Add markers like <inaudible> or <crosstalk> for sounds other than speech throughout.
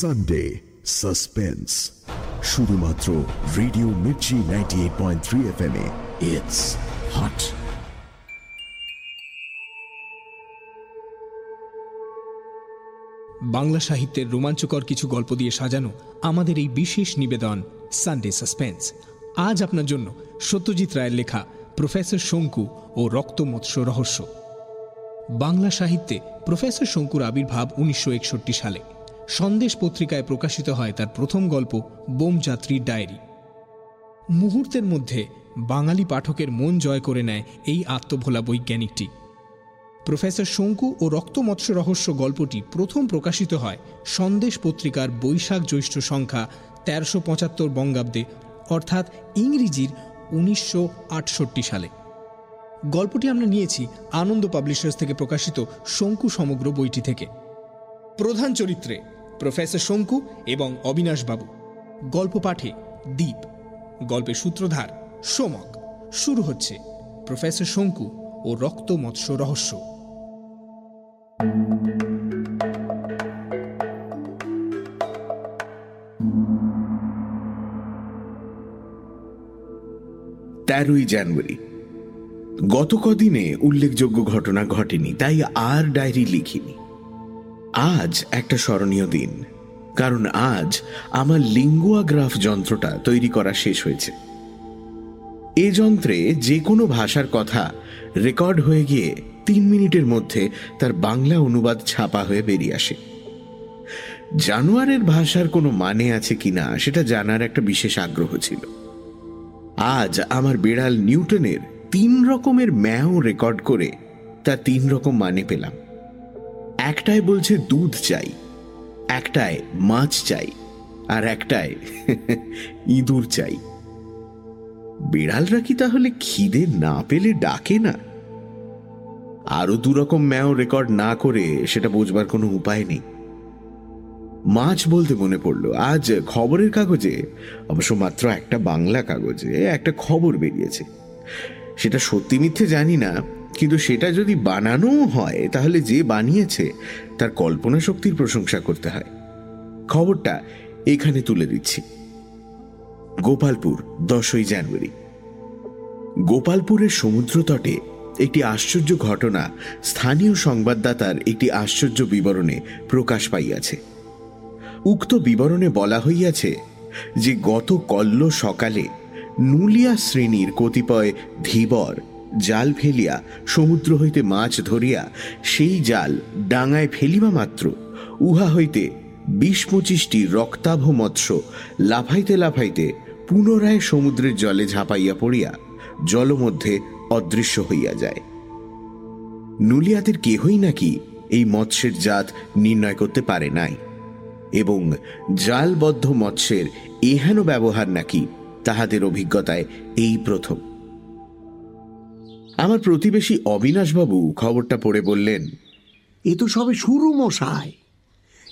Sunday suspense শুধুমাত্র radio Mirchi ninety eight point three F M it's hot Bangla সাহিত্যের রোমাঞ্চকর কিছু গল্প দিয়ে সাজানো আমাদের এই বিশেষ নিবেদন সানডে সাসপেন্স আজ আপনার জন্য সত্যজিৎ রায়ের লেখা প্রফেসর শঙ্কু ও রক্তমৎস্য রহস্য। বাংলা সাহিত্যে প্রফেসর শঙ্কুর আবির্ভাব উনিশশো একষট্টি সালে। সন্দেশ পত্রিকায় প্রকাশিত হয় তার প্রথম গল্প বোমযাত্রীর ডায়েরি। মুহূর্তের মধ্যে বাঙালি পাঠকের মন জয় করে নেয় এই আত্মভোলা বৈজ্ঞানিকটি। প্রফেসর শঙ্কু ও রক্তমৎস্য রহস্য গল্পটি প্রথম প্রকাশিত হয় সন্দেশ পত্রিকার বৈশাখ জ্যৈষ্ঠ সংখ্যা তেরোশো পঁচাত্তর বঙ্গাব্দে, অর্থাৎ ইংরেজির উনিশশো আটষট্টি সালে। গল্পটি আমরা নিয়েছি আনন্দ পাবলিশার্স থেকে প্রকাশিত শঙ্কু সমগ্র বইটি থেকে। প্রধান চরিত্রে প্রফেসর শঙ্কু এবং অবিনাশবাবু গল্প পাঠে দ্বীপ গল্পের সূত্রধার সোমক। শুরু হচ্ছে প্রফেসর শঙ্কু ও রক্ত মৎস্য রহস্য। তেরোই জানুয়ারি। গত কদিনে উল্লেখযোগ্য ঘটনা ঘটেনি, তাই আর ডায়েরি লিখিনি। আজ একটা স্মরণীয় দিন, কারণ আজ আমার লিঙ্গুয়াগ্রাফ যন্ত্রটা তৈরি করা শেষ হয়েছে। এ যন্ত্রে যে কোনো ভাষার কথা রেকর্ড হয়ে গিয়ে তিন মিনিটের মধ্যে তার বাংলা অনুবাদ ছাপা হয়ে বেরিয়ে আসে। জানোয়ারের ভাষার কোনো মানে আছে কিনা সেটা জানার একটা বিশেষ আগ্রহ ছিল। আজ আমার বিড়াল নিউটনের তিন রকমের ম্যাও রেকর্ড করে তার তিন রকম মানে পেলাম। একটায় বলছে দুধ চাই একটায় মাছ চাই, আর একটায় <laughs> ইঁদুর চাই। বিড়ালরা কি তাহলে খিদে না পেলে ডাকে না? আরও দুরকম ম্যাও রেকর্ড না করে সেটা বোঝবার কোনো উপায় নেই। মাছ বলতে মনে পড়ল, আজ খবরের কাগজে, অবশ্য মাত্র একটা বাংলা কাগজে একটা খবর বেরিয়েছে। সেটা সত্যি মিথ্যে জানি না কিন্তু সেটা যদি বানানো হয়, তাহলে যে বানিয়েছে, তার কল্পনা শক্তির প্রশংসা করতে হয়। খবরটা এখানে তুলে দিচ্ছি। গোপালপুর, দশই জানুয়ারি। গোপালপুরের সমুদ্র তটে একটি আশ্চর্য ঘটনা স্থানীয় সংবাদদাতার একটি আশ্চর্য বিবরণে প্রকাশ পাইয়াছে। উক্ত বিবরণে বলা হইয়াছে যে গত কল্ল সকালে নুলিয়া শ্রেণির কতিপয় ধীবর জাল ফেলিয়া, সমুদ্র হইতে মাছ ধরিয়া, সেই জাল ডাঙায় ফেলিবা মাত্র। উহা হইতে বিশ পঁচিশটি রক্তাভ মৎস্য লাফাইতে লাফাইতে পুনরায় সমুদ্রের জলে ঝাঁপাইয়া পড়িয়া জলমধ্যে অদৃশ্য হইয়া যায়। নুলিয়াদের কেহই নাকি এই মৎস্যের জাত নির্ণয় করতে পারে নাই। এবং জালবদ্ধ মৎস্যের এহেন ব্যবহার নাকি তাহাদের অভিজ্ঞতায় এই প্রথম। আমার প্রতিবেশী অবিনাশবাবু খবরটা পড়ে বললেন, এ তো সবে শুরু মশাই।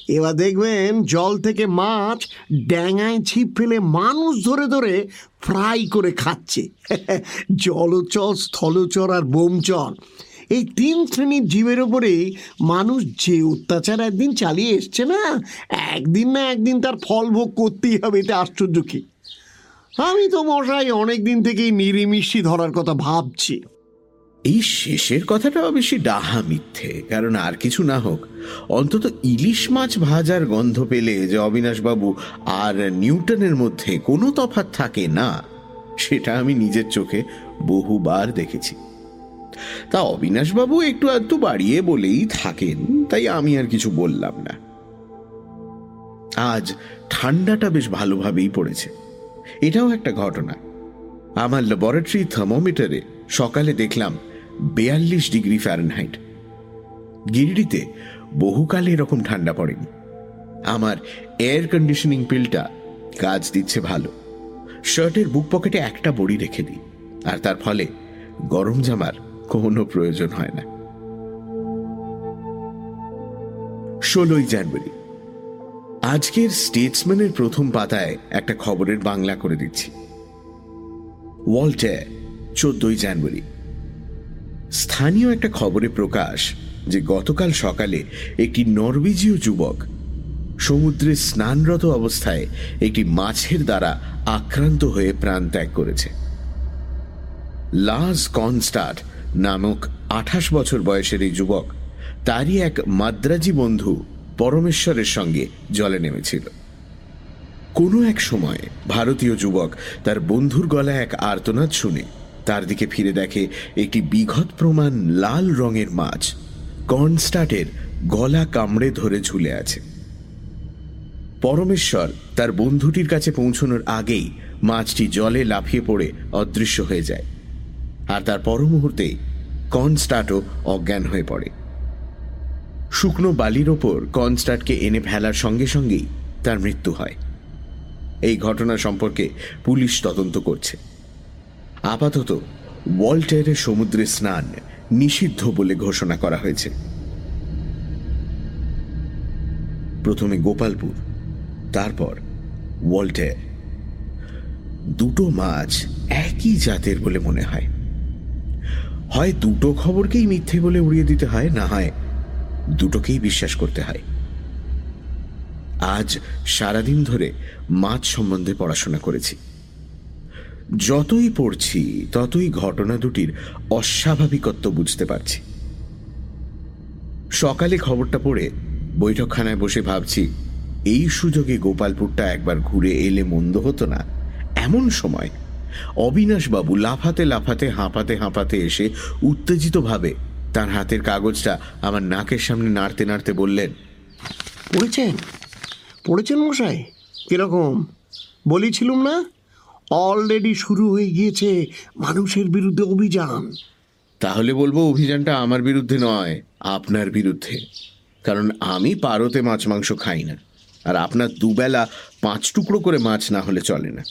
এবার দেখবেন জল থেকে মাছ ড্যাঙায় ছিপ ফেলে মানুষ ধরে ধরে ফ্রাই করে খাচ্ছে। <laughs> জলচর, স্থলচর আর বোমচর এই তিন শ্রেণির জীবের ওপরেই মানুষ যে অত্যাচার একদিন চালিয়ে এসছে না, একদিন না একদিন তার ফল ভোগ করতেই হবে এতে আশ্চর্য কি? আমি তো মশাই অনেক দিন থেকেই নিরিমিষি ধরার কথা ভাবছি। এই শেষের কথাটা বেশি ডাহা মিথ্যে, কারণ আর কিছু না হোক, অন্তত ইলিশ মাছ ভাজার গন্ধ পেলে যে অবিনাশবাবু আর নিউটনের মধ্যে কোনো তফাৎ থাকে না, সেটা আমি নিজের চোখে বহুবার দেখেছি। তা অবিনাশবাবু একটু আধটু বাড়িয়ে বলেই থাকেন, তাই আমি আর কিছু বললাম না। আজ ঠান্ডাটা বেশ ভালোভাবেই পড়েছে। এটাও একটা ঘটনা। আমার ল্যাবরেটরি থার্মোমিটারে সকালে দেখলাম বেয়াল্লিশ ডিগ্রি ফ্যারেনহাইট গিরিডিতে বহুকালে এরকম ঠান্ডা পড়েনি। আমার এয়ার কন্ডিশনিং পিলটা কাজ দিচ্ছে ভালো। শার্টের বুক পকেটে একটা বড়ি রেখে দিই, আর তার ফলে গরম জামার কোনো প্রয়োজন হয় না। ষোলোই জানুয়ারি। আজকের স্টেটসম্যানের প্রথম পাতায় একটা খবরের বাংলা করে দিচ্ছি। ওয়াল্টে চোদ্দই জানুয়ারি। স্থানীয় একটা খবরে প্রকাশ যে গতকাল সকালে একটি নরওয়েজীয় যুবক সমুদ্রে স্নানরত অবস্থায় একটি মাছের দ্বারা আক্রান্ত হয়ে প্রাণ ত্যাগ করেছে। লাস কনস্টার্ট নামক আঠাশ বছর বয়সের এই যুবক তারই এক মাদ্রাজি বন্ধু পরমেশ্বরের সঙ্গে জলে নেমেছিল। কোনো এক সময় ভারতীয় যুবক তার বন্ধুর গলায় এক আর্তনাদ শুনে তার দিকে ফিরে দেখে একটি বিঘত প্রমাণ লাল রঙের মাছ কর্নস্টার্টের গলা কামড়ে ধরে ঝুলে আছে। পরমেশ্বর তার বন্ধুটির কাছে পৌঁছানোর আগেই মাছটি জলে লাফিয়ে পড়ে অদৃশ্য হয়ে যায়। আর তার পর মুহূর্তেই কনস্টার্টও অজ্ঞান হয়ে পড়ে। শুকনো বালির ওপর কনস্টার্টকে এনে ফেলার সঙ্গে সঙ্গেই তার মৃত্যু হয়। এই ঘটনা সম্পর্কে পুলিশ তদন্ত করছে। আপাতত ওয়াল্টারের সমুদ্রে স্নান নিষিদ্ধ বলে ঘোষণা করা হয়েছে। প্রথমে গোপালপুর, তারপর ওয়াল্টার। দুটো মাছ একই জাতের বলে মনে হয়। হয় দুটো খবরকেই মিথ্যে বলে উড়িয়ে দিতে হয়, না হয় দুটোকেই বিশ্বাস করতে হয়। আজ সারাদিন ধরে মাছ সম্বন্ধে পড়াশোনা করেছি। যতই পড়ছি, ততই ঘটনা দুটির অস্বাভাবিকত্ব বুঝতে পারছি। সকালে খবরটা পড়ে বৈঠকখানায় বসে ভাবছি, এই সুযোগে গোপালপুরটা একবার ঘুরে এলে মন্দ হতো না। এমন সময় অবিনাশবাবু লাফাতে লাফাতে, হাঁপাতে হাঁপাতে এসে উত্তেজিতভাবে তার হাতের কাগজটা আমার নাকের সামনে নাড়তে নাড়তে বললেন, পড়েছেন? পড়েছেন মশাই? কীরকম? বলেছিলুম না? অলরেডি শুরু হয়ে গিয়েছে মানুষের বিরুদ্ধে অভিযান। তাহলে বলব অভিযানটা আমার বিরুদ্ধে নয় আপনার বিরুদ্ধে। কারণ আমি পারতে মাছ মাংস খাই না আর আপনার দুবেলা পাঁচ টুকরো করে মাছ না হলে চলে না।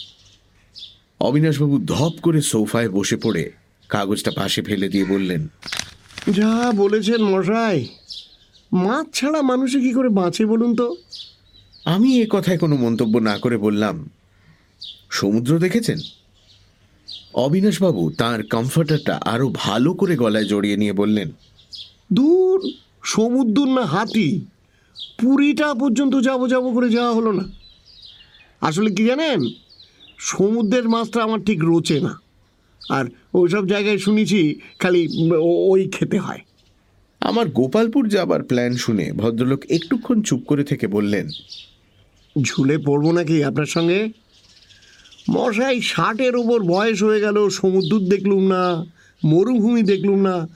অবিনাশবাবু ধপ করে সোফায় বসে পড়ে কাগজটা পাশে ফেলে দিয়ে বললেন যা বলেছেন মশাই মাছ ছাড়া মানুষে কি করে বাঁচে বলুন তো? আমি এ কথায় কোনো মন্তব্য না করে বললাম সমুদ্র দেখেছেন? অবিনাশবাবু তার কমফর্টারটা আরও ভালো করে গলায় জড়িয়ে নিয়ে বললেন দূর সমুদ্র না হাতি। পুরীটা পর্যন্ত যাব যাব করে যাওয়া হলো না। আসলে কি জানেন? সমুদ্রের মাছটা আমার ঠিক রোচে না। আর ওইসব জায়গায় শুনেছি খালি ওই খেতে হয়। আমার গোপালপুর যাবার প্ল্যান শুনে ভদ্রলোক একটুক্ষণ চুপ করে থেকে বললেন ঝুলে পড়ব নাকি আপনার সঙ্গে? মশাই ষাটের ওপর বয়স হয়ে গেল সমুদ্র দেখলুম না, মরুভূমি দেখলুম না,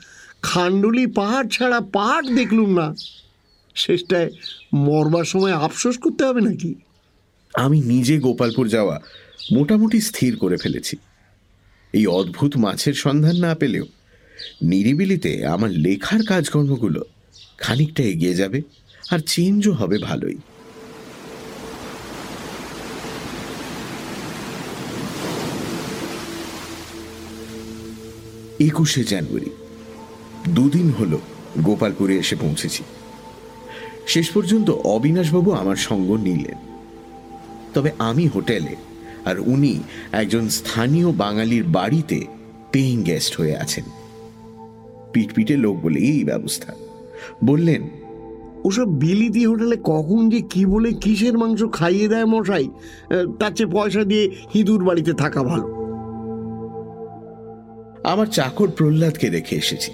খান্ডুলি পাহাড় ছাড়া পাহাড় দেখলুম না। শেষটায় মরবার সময় আফসোস করতে হবে নাকি? আমি নিজে গোপালপুর যাওয়া মোটামুটি স্থির করে ফেলেছি। এই অদ্ভুত মাছের সন্ধান না পেলেও নিরিবিলিতে আমার লেখার কাজকর্মগুলো খানিকটা এগিয়ে যাবে আর চেঞ্জও হবে ভালোই। একুশে জানুয়ারি। দুদিন হলো গোপালপুরে এসে পৌঁছেছি। শেষ পর্যন্ত অবিনাশবাবু আমার সঙ্গ নিলেন। তবে আমি হোটেলে আর উনি একজন স্থানীয় বাঙালির বাড়িতে পেইং গেস্ট হয়ে আছেন। পিটপিটে লোক বলে, এই ব্যবস্থা। বললেন, ওসব বিলিতি হোটেলে কখন যে কি বলে কিসের মাংস খাইয়ে দেয় মশাই? তার চেয়ে পয়সা দিয়ে হিঁদুর বাড়িতে থাকা ভালো। আমার চাকর প্রহ্লাদকে রেখে এসেছি।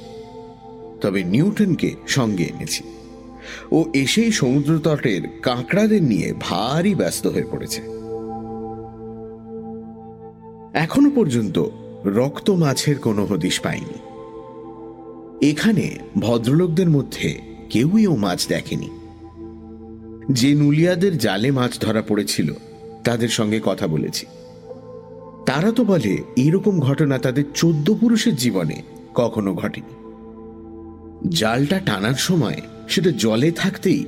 তবে নিউটনকে সঙ্গে এনেছি। ও এসেই সমুদ্র তটের কাঁকড়াদের নিয়ে ভারী ব্যস্ত হয়ে পড়েছে। এখনও পর্যন্ত রক্ত মাছের কোনো হদিশ পাইনি। এখানে ভদ্রলোকদের মধ্যে কেউই ও মাছ দেখেনি। যে নুলিয়াদের জালে মাছ ধরা পড়েছিল, তাদের সঙ্গে কথা বলেছি। তারা তো বলে এরকম ঘটনা তাদের চোদ্দ পুরুষের জীবনে কখনো ঘটেনি। জালটা টানার সময় সেটা জলে থাকতেই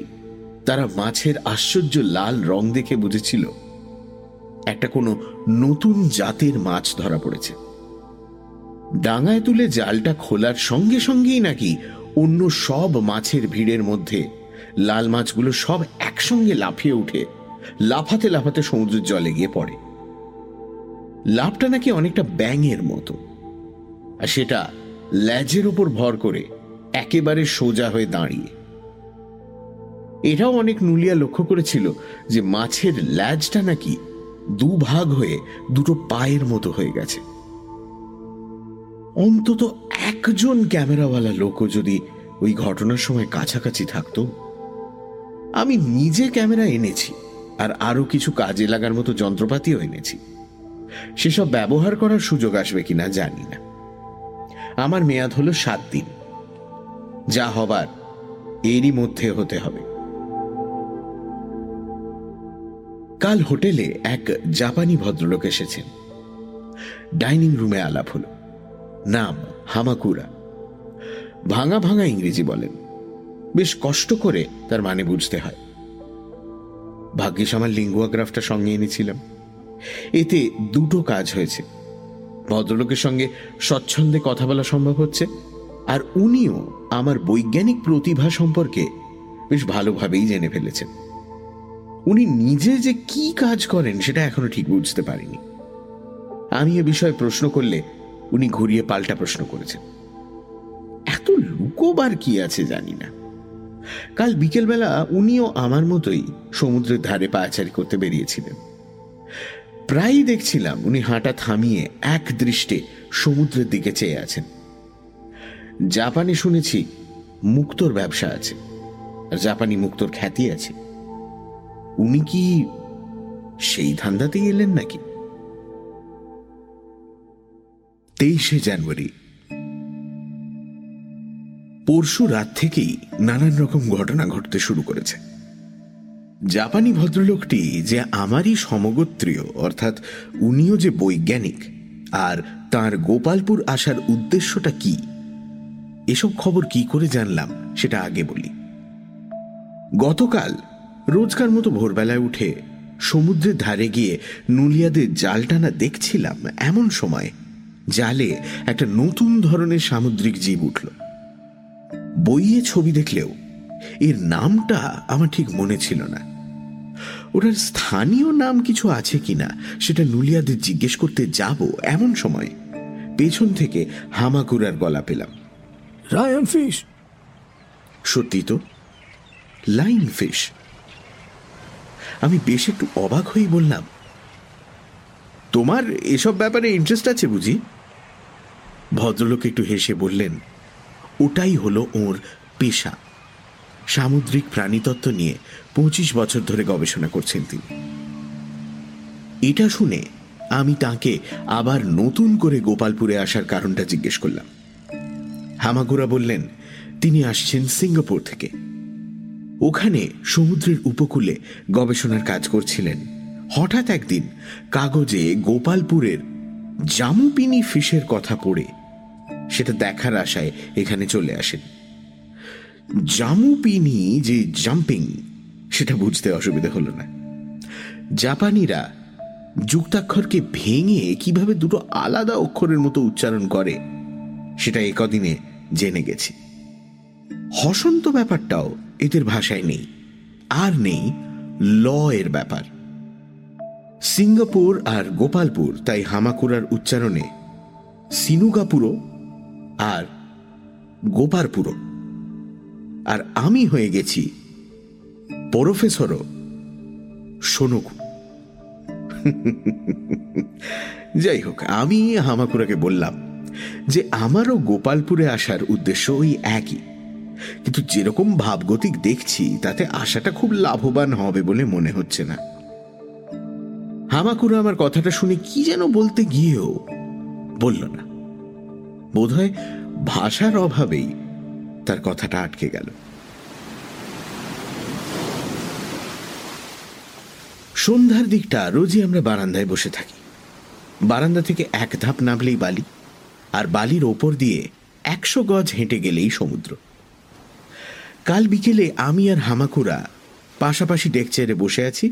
তারা মাছের আশ্চর্য লাল রং দেখে বুঝেছিল, একটা কোনো নতুন জাতের মাছ ধরা পড়েছে। ডাঙায় তুলে জালটা খোলার সঙ্গে সঙ্গেই নাকি অন্য সব মাছের ভিড়ের মধ্যে লাল মাছগুলো সব একসঙ্গে লাফিয়ে উঠে, লাফাতে লাফাতে সমুদ্রের জলে গিয়ে পড়ে। লাভটা নাকি অনেকটা ব্যাঙের মতো। আর সেটা ল্যাজের উপর ভর করে একেবারে সোজা হয়ে দাঁড়িয়ে। এটাও অনেক নুলিয়া লক্ষ্য করেছিল যে মাছের ল্যাজটা নাকি দুভাগ হয়ে দুটো পায়ের মতো হয়ে গেছে। অন্তত একজন ক্যামেরাওয়ালা লোকও যদি ওই ঘটনার সময় কাছাকাছি থাকতো। আমি নিজে ক্যামেরা এনেছি আর আরও কিছু কাজে লাগার মতো যন্ত্রপাতিও এনেছি। সেসব ব্যবহার করার সুযোগ আসবে কিনা জানি না। আমার মেয়াদ হলো সাত দিন। যা হবার এরই মধ্যে হতে হবে। কাল হোটেলে এক জাপানি ভদ্রলোক এসেছেন। ডাইনিং রুমে আলাপ হলো। নাম হামাকুরা। ভাঙা ভাঙা ইংরেজি বলেন। বেশ কষ্ট করে তার মানে বুঝতে হয়। ভাগ্যিস আমার লিঙ্গুয়াগ্রাফটা সঙ্গে এনেছিলাম। এতে দুটো কাজ হয়েছে। ভদ্রলোকের সঙ্গে স্বচ্ছন্দে কথা বলা সম্ভব হচ্ছে, আর উনিও আমার বৈজ্ঞানিক প্রতিভা সম্পর্কে বেশ ভালোভাবেই জেনে ফেলেছেন। উনি নিজে যে কি কাজ করেন সেটা এখনও ঠিক বুঝতে পারিনি। আমি এ বিষয়ে প্রশ্ন করলে উনি ঘুরিয়ে পাল্টা প্রশ্ন করেছেন। এত লুকোবার কি আছে জানি না। কাল বিকেলবেলা উনিও আমার মতোই সমুদ্রের ধারে পায়াচারি করতে বেরিয়েছিলেন। প্রায়ই দেখছিলাম উনি হাঁটা থামিয়ে এক দৃষ্টে সমুদ্রের দিকে চেয়ে আছেন। জাপানে শুনেছি মুক্তোর ব্যবসা আছে, আর জাপানি মুক্তোর খ্যাতি আছে। উনি কি সেই ধান্দাতেই এলেন নাকি? তেইশে জানুয়ারি। পরশু রাত থেকেই নানান রকম ঘটনা ঘটতে শুরু করেছে। জাপানি ভদ্রলোকটি যে আমারই সমগোত্রীয়, অর্থাৎ উনিও যে বৈজ্ঞানিক, আর তার গোপালপুর আসার উদ্দেশ্যটা কি? এসব খবর কি করে জানলাম, সেটা আগে বলি। গতকাল, রোজকার মতো ভোরবেলায় উঠে সমুদ্রের ধারে গিয়ে নুলিয়াদের জাল টানা দেখছিলাম এমন সময়, জালে একটা নতুন ধরনের সামুদ্রিক জীব উঠল। বইয়ে ছবি দেখলেও এর নামটা আমার ঠিক মনে ছিল না। ওটার স্থানীয় নাম কিছু আছে কিনা সেটা নুলিয়াদের জিজ্ঞেস করতে যাব এমন সময়। পেছন থেকে হামাকুরার গলা পেলাম। রায়ান ফিশ সত্যি তো? লাইন ফিশ আমি বেশ একটু অবাক হয়ে বললাম তোমার এসব ব্যাপারে ইন্টারেস্ট আছে বুঝি? ভদ্রলোক একটু হেসে বললেন ওটাই হলো ওর পেশা। সামুদ্রিক প্রাণীতত্ত্ব নিয়ে পঁচিশ বছর ধরে গবেষণা করছেন তিনি। এটা শুনে আমি তাকে আবার নতুন করে গোপালপুরে আসার কারণটা জিজ্ঞেস করলাম। হামাগুরা বললেন, তিনি আসছেন সিঙ্গাপুর থেকে। ওখানে সমুদ্রের উপকূলে গবেষণার কাজ করছিলেন। হঠাৎ একদিন কাগজে গোপালপুরের জামুপিনি ফিশের কথা পড়ে সেটা দেখার আশায় এখানে চলে আসেন। জামুপিনি যে জাম্পিং, সেটা বুঝতে অসুবিধা হল না। জাপানিরা যুক্তাক্ষরকে ভেঙে কীভাবে দুটো আলাদা অক্ষরের মতো উচ্চারণ করে, সেটা একদিনে জেনে গেছি। হসন্ত ব্যাপারটাও এদের ভাষায় নেই, আর নেই ল এর ব্যাপার। সিঙ্গাপুর আর গোপালপুর তাই হামাকুরার উচ্চারণে সিনুগাপুরো আর গোপারপুরো। আর আমি হয়ে গেছি প্রফেসরও। সোনকু <laughs> যাই হোক, আমি হামাকুরাকে বললাম যে আমারও গোপালপুরে আসার উদ্দেশ্য ওই একই। কিন্তু যেরকম ভাবগতিক দেখছি, তাতে আশাটা খুব লাভবান হবে বলে মনে হচ্ছে না। হামাকুরা আমার কথাটা শুনে কি যেন বলতে গিয়েও বলল না। বোধহয় ভাষার অভাবেই তার কথাটা আটকে গেল। সন্ধ্যার দিকটা রোজই আমরা বারান্দায় বসে থাকি। বারান্দা থেকে এক ধাপ নামলেই বালি, আর বালির ওপর দিয়ে একশো গজ হেঁটে গেলেই সমুদ্র। কাল বিকেলে আমি আর হামাকুরা পাশাপাশি ডেক চেয়ারে বসে আছি,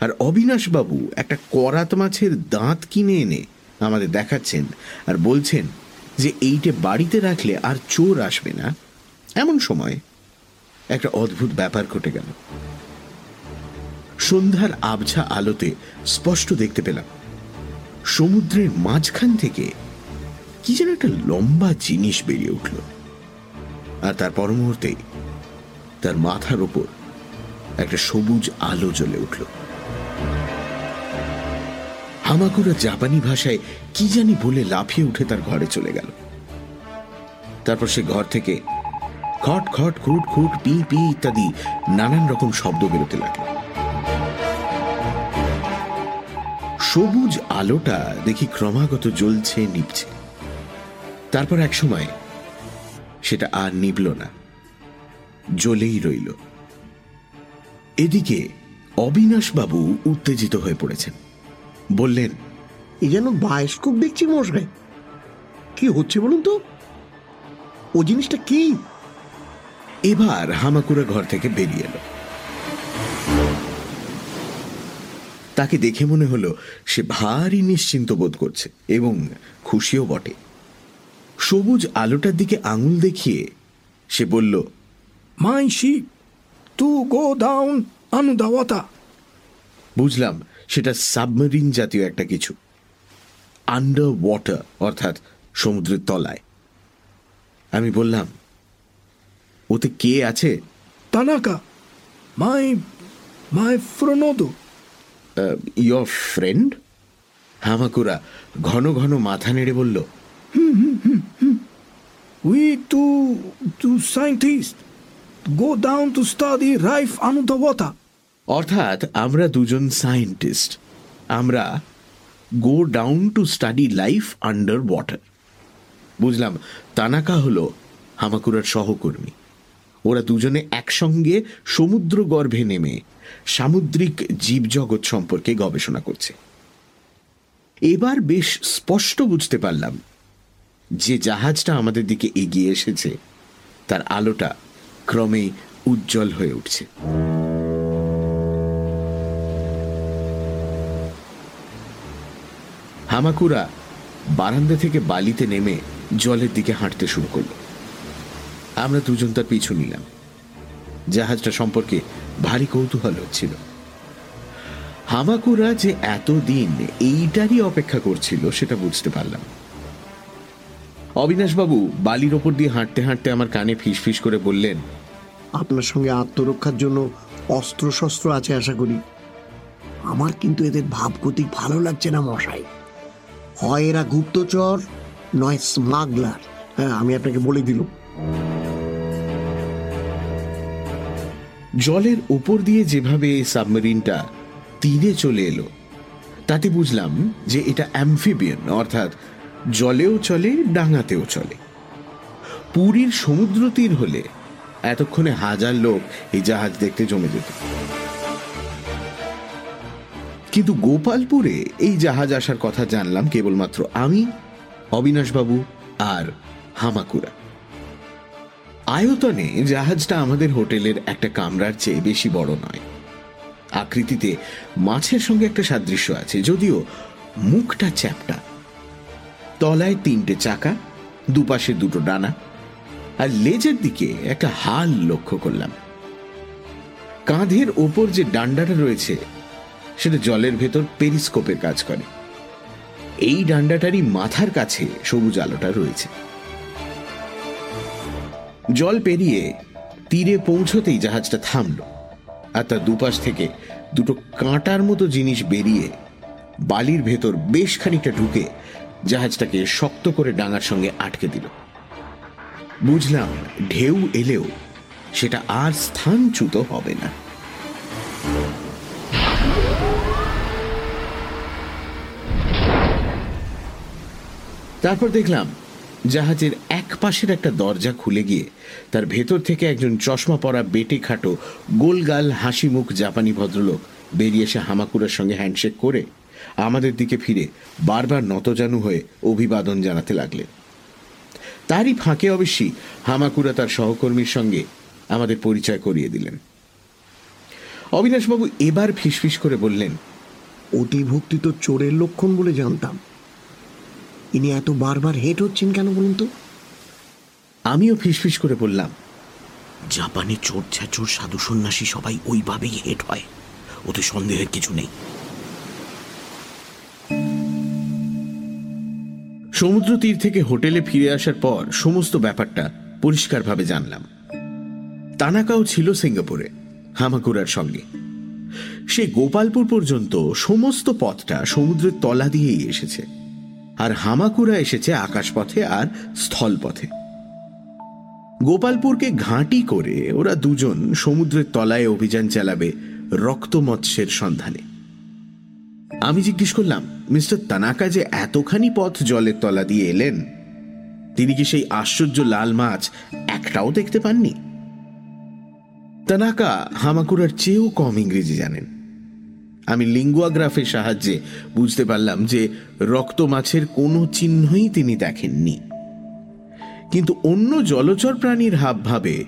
আর অবিনাশবাবু একটা করাত মাছের দাঁত কিনে এনে আমাদের দেখাচ্ছেন আর বলছেন যে এইটে বাড়িতে রাখলে আর চোর আসবে না। এমন সময় একটা অদ্ভুত ব্যাপার ঘটে গেল। সন্ধ্যার আবছা আলোতে স্পষ্ট দেখতে পেলাম, সমুদ্রের মাঝখান থেকে কি যেন একটা লম্বা জিনিস বেরিয়ে উঠল। আর তার পর তার মাথার ওপর একটা সবুজ আলো জ্বলে উঠল। হামাকুরা জাপানি ভাষায় কি জানি বলে লাফিয়ে উঠে তার ঘরে চলে গেল। তারপর সে ঘর থেকে খট খট, খুট খুট, পি পি ইত্যাদি নানান রকম শব্দ বেরোতে লাগল। সবুজ আলোটা দেখি ক্রমাগত জ্বলছে, নিভছে। তারপর এক সময় সেটা আর নিবল না, জ্বলেই রইল। এদিকে অবিনাশবাবু উত্তেজিত হয়ে পড়েছেন। বললেন, এ যেন বায়োস্কোপ দেখছি মশাই। কি হচ্ছে বলুন তো? ও জিনিসটা কি? এবার হামাকুড়া ঘর থেকে বেরিয়ে এলো। তাকে দেখে মনে হলো সে ভারী নিশ্চিন্ত বোধ করছে এবং খুশিও বটে। সবুজ আলোটার দিকে আঙুল দেখিয়ে সে বলল my ship to go down আনুদাওয়াতা বুঝলাম সেটা সাবমেরিন জাতীয় একটা কিছু। আন্ডার ওয়াটার অর্থাৎ সমুদ্রের তলায়। আমি বললাম ওতে কে আছে? তানাকা মাই মাই ফ্রোনোদো। ইয়োর ফ্রেন্ড হামাকুরা ঘন ঘন মাথা নেড়ে বলল we two two scientist go down to study life আনুদাওয়াতা অর্থাৎ আমরা দুজন সায়েন্টিস্ট আমরা go down to study life under water বুঝলাম তানাকা হলো হামাকুরার সহকর্মী। ওরা দুজনে একসঙ্গে সমুদ্র গর্ভে নেমে সামুদ্রিক জীবজগৎ সম্পর্কে গবেষণা করছে। এবার বেশ স্পষ্ট বুঝতে পারলাম যে জাহাজটা আমাদের দিকে এগিয়ে এসেছে, তার আলোটা ক্রমে উজ্জ্বল হয়ে উঠছে। হামাকুরা বারান্দা থেকে বালিতে নেমে জলের দিকে হাঁটতে শুরু করল। আমরা দুজন তার পিছু নিলাম। জাহাজটা সম্পর্কে ভারী কৌতূহল হচ্ছিল। হামাকুরা যে এতদিন এইটারই অপেক্ষা করছিল, সেটা বুঝতে পারলাম। অবিনাশবাবু, বালির ওপর দিয়ে হাঁটতে হাঁটতে আমার কানে ফিস করে বললেন, আপনার সঙ্গে আত্মরক্ষার জন্য অস্ত্র শস্ত্র আছে আশা করি। আমার কিন্তু এদের ভাবগতিক ভালো লাগছে না, মশাই। হয় এরা গুপ্তচর, নয় স্মাগলার। হ্যাঁ আমি আপনাকে বলে দিলাম। জলের ওপর দিয়ে যেভাবে এই সাবমেরিনটা তীরে চলে এলো, তাতে বুঝলাম যে এটা অ্যামফিবিয়ান, অর্থাৎ জলেও চলে, ডাঙাতেও চলে। পুরীর সমুদ্র তীর হলে এতক্ষণে হাজার লোক এই জাহাজ দেখতে জমে যেত। কিন্তু গোপালপুরে এই জাহাজ আসার কথা জানলাম কেবলমাত্র আমি, অবিনাশবাবু আর হামাকুরা। আয়তনে জাহাজটা আমাদের হোটেলের একটা কামরার চেয়ে বেশি বড় নয়। আকৃতিতে মাছের সঙ্গে একটা সাদৃশ্য আছে, যদিও মুখটা চ্যাপটা। তলায় তিনটে চাকা, দুপাশে দুটো ডানা, আর লেজের দিকে একটা হাল লক্ষ্য করলাম। কাঁধের ওপর যে ডান্ডাটা রয়েছে, সেটা জলের ভেতর পেরিস্কোপের কাজ করে। এই ডান্ডাটারই মাথার কাছে সবুজ আলোটা রয়েছে। জল পেরিয়ে তীরে পৌঁছতেই জাহাজটা থামল, আর তার দুপাশ থেকে দুটো কাঁটার মতো জিনিস বেরিয়ে বালির ভেতর বেশ খানিকটা ঢুকে জাহাজটাকে শক্ত করে ডাঙার সঙ্গে আটকে দিল। বুঝলাম ঢেউ এলেও সেটা আর স্থানচ্যুত হবে না। তারপর দেখলাম জাহাজের এক পাশের একটা দরজা খুলে গিয়ে তার ভেতর থেকে একজন চশমা পরা বেটে খাটো গোলগাল হাসি মুখ জাপানি ভদ্রলোক বেরিয়ে এসে হামাকুরার সঙ্গে হ্যান্ডশেক করে আমাদের দিকে ফিরে বারবার নতজানু হয়ে অভিবাদন জানাতে লাগলেন। তারই ফাঁকে অবশ্যই হামাকুরা তার সহকর্মীর সঙ্গে আমাদের পরিচয় করিয়ে দিলেন। অবিনাশবাবু এবার ফিসফিস করে বললেন অতি ভক্তি তো চোরের লক্ষণ বলে জানতাম। ইনি এত বারবার হেট হচ্ছেন কেন বলুন তো? আমিও ফিসফিস করে বললাম, জাপানে চোর ছ্যাচোর সাধু সন্ন্যাসী সবাই ওইভাবেই হেট হয়। ওতে সন্দেহের কিছু নেই। সমুদ্র তীর থেকে হোটেলে ফিরে আসার পর সমস্ত ব্যাপারটা পরিষ্কারভাবে জানলাম। তানাকাও ছিল সিঙ্গাপুরে হামাকুড়ার সঙ্গে। সে গোপালপুর পর্যন্ত সমস্ত পথটা সমুদ্রের তলা দিয়েই এসেছে। আর হামাকুড়া এসেছে আকাশপথে আর স্থলপথে। গোপালপুরকে ঘাঁটি করে ওরা দুজন সমুদ্রের তলায় অভিযান চালাবে রক্তমৎস্যের সন্ধানে। আমি জিজ্ঞেস করলাম, মিস্টার তানাকা যে এতখানি পথ জলের তলা দিয়ে এলেন, তিনি কি সেই আশ্চর্য লাল মাছ একটাও দেখতে পাননি? তানাকা হামাকুরার চেয়েও কম ইংরেজি জানেন। আমি লিঙ্গুয়াগ্রাফের সাহায্যে বুঝতে পারলাম যে রক্ত মাছের কোনো চিহ্নই তিনি দেখেননি। কিন্তু অন্য জলচর প্রাণীর হাবভাবে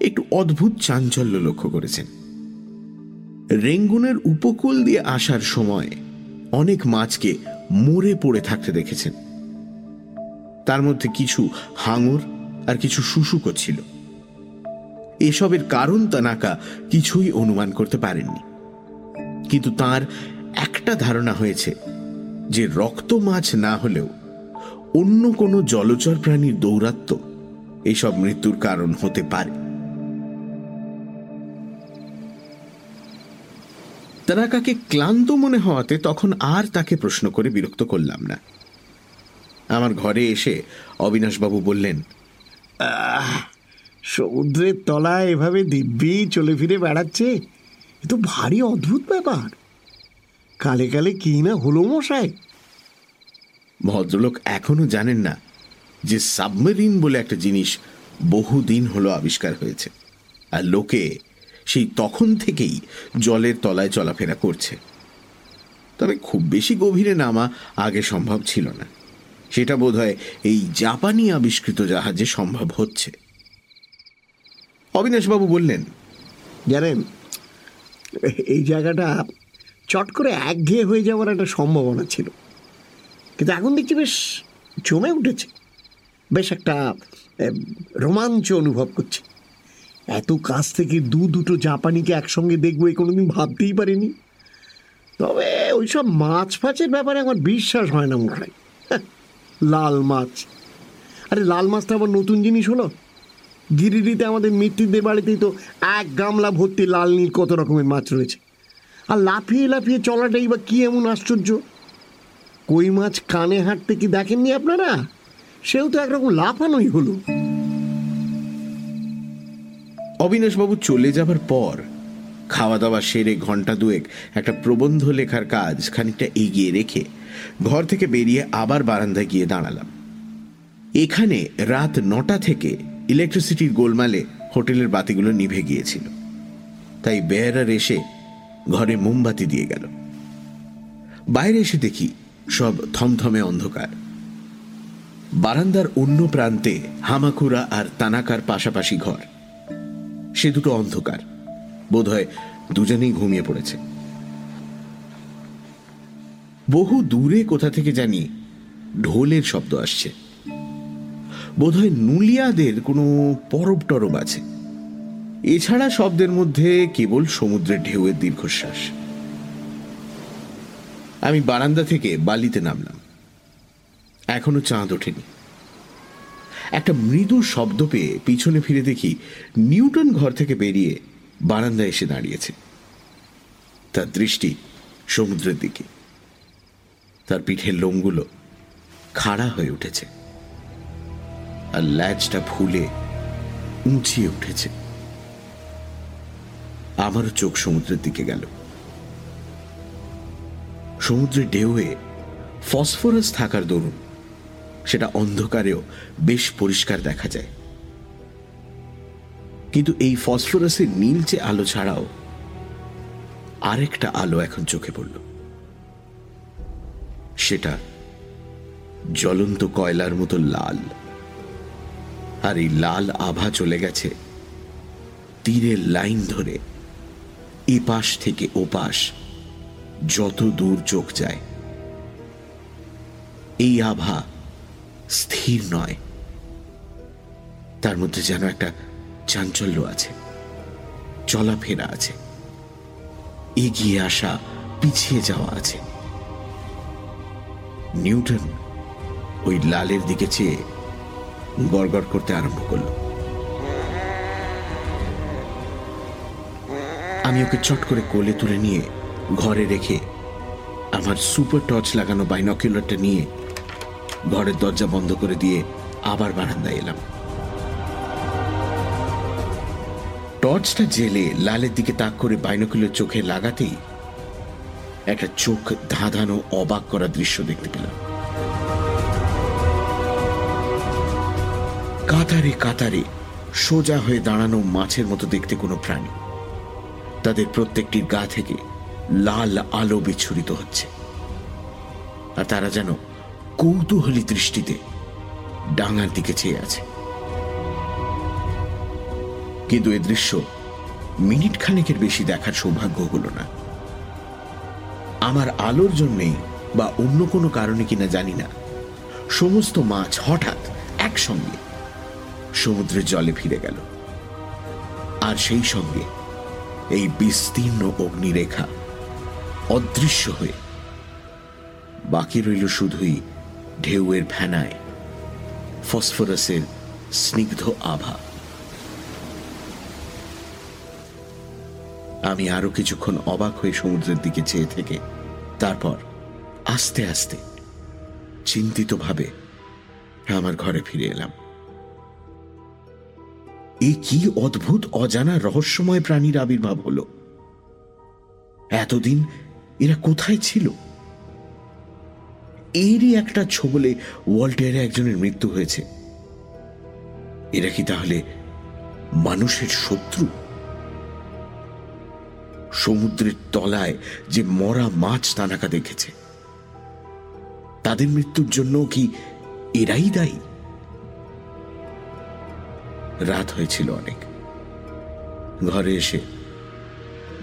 একটু অদ্ভুত চাঞ্চল্য লক্ষ্য করেছেন। রেঙ্গুনের উপকূল দিয়ে আসার সময় অনেক মাছকে মরে পড়ে থাকতে দেখেছেন। তার মধ্যে কিছু হাঙর আর কিছু শুশুকো ছিল। এসবের কারণ তানাকা কিছুই অনুমান করতে পারেননি। কিন্তু তার একটা ধারণা হয়েছে যে রক্ত মাছ না হলেও অন্য কোনো জলচর প্রাণীর দৌরাত্ম এইসব মৃত্যুর কারণ হতে পারে। তারাকাকে ক্লান্ত মনে হওয়াতে তখন আর তাকে প্রশ্ন করে বিরক্ত করলাম না। আমার ঘরে এসে অবিনাশবাবু বললেন সমুদ্রের তলায় এভাবে দিব্যি চলে ফিরে বেড়াচ্ছে? এ তো ভারী অদ্ভুত ব্যাপার। কালে কালে কি না হলো মশাই? ভদ্রলোক এখনও জানেন না যে সাবমেরিন বলে একটা জিনিস বহুদিন হলো আবিষ্কার হয়েছে আর লোকে সেই তখন থেকেই জলের তলায় চলাফেরা করছে। তবে খুব বেশি গভীরে নামা আগে সম্ভব ছিল না। সেটা বোধহয় এই জাপানি আবিষ্কৃত জাহাজে সম্ভব হচ্ছে। অবিনাশবাবু বললেন জানেন এই জায়গাটা চট করে একঘেয়ে হয়ে যাওয়ার একটা সম্ভাবনা ছিল। কিন্তু এখন দেখছি বেশ জমে উঠেছে। বেশ একটা রোমাঞ্চ অনুভব করছি। এত কাছ থেকে দু দুটো জাপানিকে একসঙ্গে দেখব এই কোনোদিন ভাবতেই পারিনি। তবে ওইসব মাছ ফাছের ব্যাপারে আমার বিশ্বাস হয় না মশাই হ্যাঁ, লাল মাছ। আরে লাল মাছটা আবার নতুন জিনিস হলো? গিরিডিতে আমাদের মৃত্যুদের বাড়িতেই তো এক গামলা ভর্তি লাল নীল কত রকমের মাছ রয়েছে। আর লাফিয়ে লাফিয়ে চলাটাই বা কি এমন আশ্চর্য? কই মাছ কানে হাঁটতে কি দেখেননি আপনারা? সেও তো একরকম লাফানোই হলো। অবিনাশবাবু চলে যাবার পর খাওয়া দাওয়া সেরে ঘণ্টা দুয়েক একটা প্রবন্ধ লেখার কাজ খানিকটা এগিয়ে রেখে ঘর থেকে বেরিয়ে আবার বারান্দায় গিয়ে দাঁড়ালাম। এখানে রাত নটা থেকে ইলেকট্রিসিটির গোলমালে হোটেলের বাতিগুলো নিভে গিয়েছিল। তাই বেয়ারার এসে ঘরে মোমবাতি দিয়ে গেল। বাইরে এসে দেখি সব থমথমে অন্ধকার। বারান্দার অন্য প্রান্তে হামাকুরা আর তানাকার পাশাপাশি ঘর। সে দুটো অন্ধকার। বোধহয় দুজনেই ঘুমিয়ে পড়েছে। বহু দূরে কোথা থেকে জানি ঢোলের শব্দ আসছে। বোধহয় নুলিয়াদের কোনো পরব টরব আছে। এছাড়া শব্দের মধ্যে কেবল সমুদ্রের ঢেউয়ের দীর্ঘশ্বাস। আমি বারান্দা থেকে বালিতে নামলাম। এখনও চাঁদ ওঠেনি। একটা মৃদু শব্দ পেয়ে পিছনে ফিরে দেখি নিউটন ঘর থেকে বেরিয়ে বারান্দায় এসে দাঁড়িয়েছে। তার দৃষ্টি সমুদ্রের দিকে। তার পিঠের লোমগুলো খাড়া হয়ে উঠেছে। আর ল্যাজটা ফুলে উঁচিয়ে উঠেছে। আমারও চোখ সমুদ্রের দিকে গেল। সমুদ্রের ঢেউয়ে ফসফরাস থাকার দরুন সেটা অন্ধকারেও বেশ পরিষ্কার দেখা যায়। কিন্তু এই ফসফরাসের নীলচে আলো ছাড়াও আরেকটা আলো এখন চোখে পড়ল। সেটা জ্বলন্ত কয়লার মতো লাল। আর এই লাল আভা চলে গেছে। তীরের লাইন ধরে, এপাশ থেকে ওপাশ যত দূর চোখ যায়। এই আভা স্থির নয়, তার মধ্যে যেন একটা চাঞ্চল্য আছে, চলাফেরা আছে, এগিয়ে আসা, পিছিয়ে যাওয়া আছে। নিউটন ওই লালের দিকে চেয়ে গড়গড় করতে আরম্ভ করল। আমি ওকে চট করে কোলে তুলে নিয়ে ঘরে রেখে আমার সুপার টর্চ লাগানো বাইনকুলারটা নিয়ে ঘরের দরজা বন্ধ করে দিয়ে আবার বারান্দায় এলাম। টর্চটা জেলে লালের দিকে তাক করে বাইনকুলার চোখে লাগাতেই একটা চোখ ধাঁধানো অবাক করা দৃশ্য দেখতে পেলাম। কাতারে কাতারে সোজা হয়ে দাঁড়ানো মাছের মতো দেখতে কোনো প্রাণী। তাদের প্রত্যেকটির গা থেকে লাল আলো বিচ্ছুরিত হচ্ছে। আর তারা যেন কৌতূহলী দৃষ্টিতে ডাঙার দিকে চেয়ে আছে। কিন্তু এ দৃশ্য মিনিট খানেকের বেশি দেখার সৌভাগ্য হলো না। আমার আলোর জন্যেই বা অন্য কোনো কারণে কিনা জানি না। সমস্ত মাছ হঠাৎ একসঙ্গে সমুদ্রের জলে ফিরে গেল। আর সেই সঙ্গে এই বিস্তীর্ণ অগ্নিরেখা অদৃশ্য হয়ে বাকি রইল শুধুই ঢেউয়ের ফেনায় ফসফরাসের স্নিগ্ধ আভা। আমি আরও কিছুক্ষণ অবাক হয়ে সমুদ্রের দিকে চেয়ে থেকে তারপর আস্তে আস্তে চিন্তিতভাবে আমার ঘরে ফিরে এলাম। এ কি অদ্ভুত, অজানা, রহস্যময় প্রাণীর আবির্ভাব হলো? এতদিন এরা কোথায় ছিল? এরই একটা ছবলে ওয়াল্টারে একজনের মৃত্যু হয়েছে। এরা কি তাহলে মানুষের শত্রু? সমুদ্রের তলায় যে মরা মাছ তানাকা দেখেছে। তাদের মৃত্যুর জন্য কি এরাই দায়ী? রাত হয়েছিল অনেক। ঘরে এসে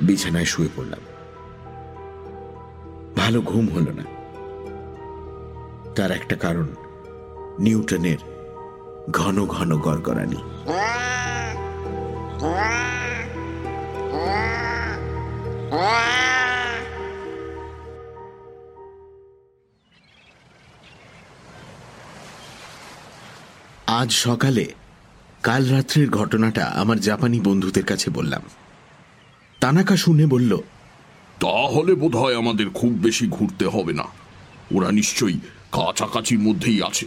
বিছানায় শুয়ে পড়লাম। ভালো ঘুম হলো না। তার একটা কারণ, নিউটনের ঘন ঘন গড়গড়ানি। আজ সকালে কাল রাত্রের ঘটনাটা আমার জাপানি বন্ধুদের কাছে বললাম। তানাকা শুনে বলল তাহলে বোধ হয় আমাদের খুব বেশি ঘুরতে হবে না। ওরা নিশ্চয়ই কাছাকাছির মধ্যেই আছে।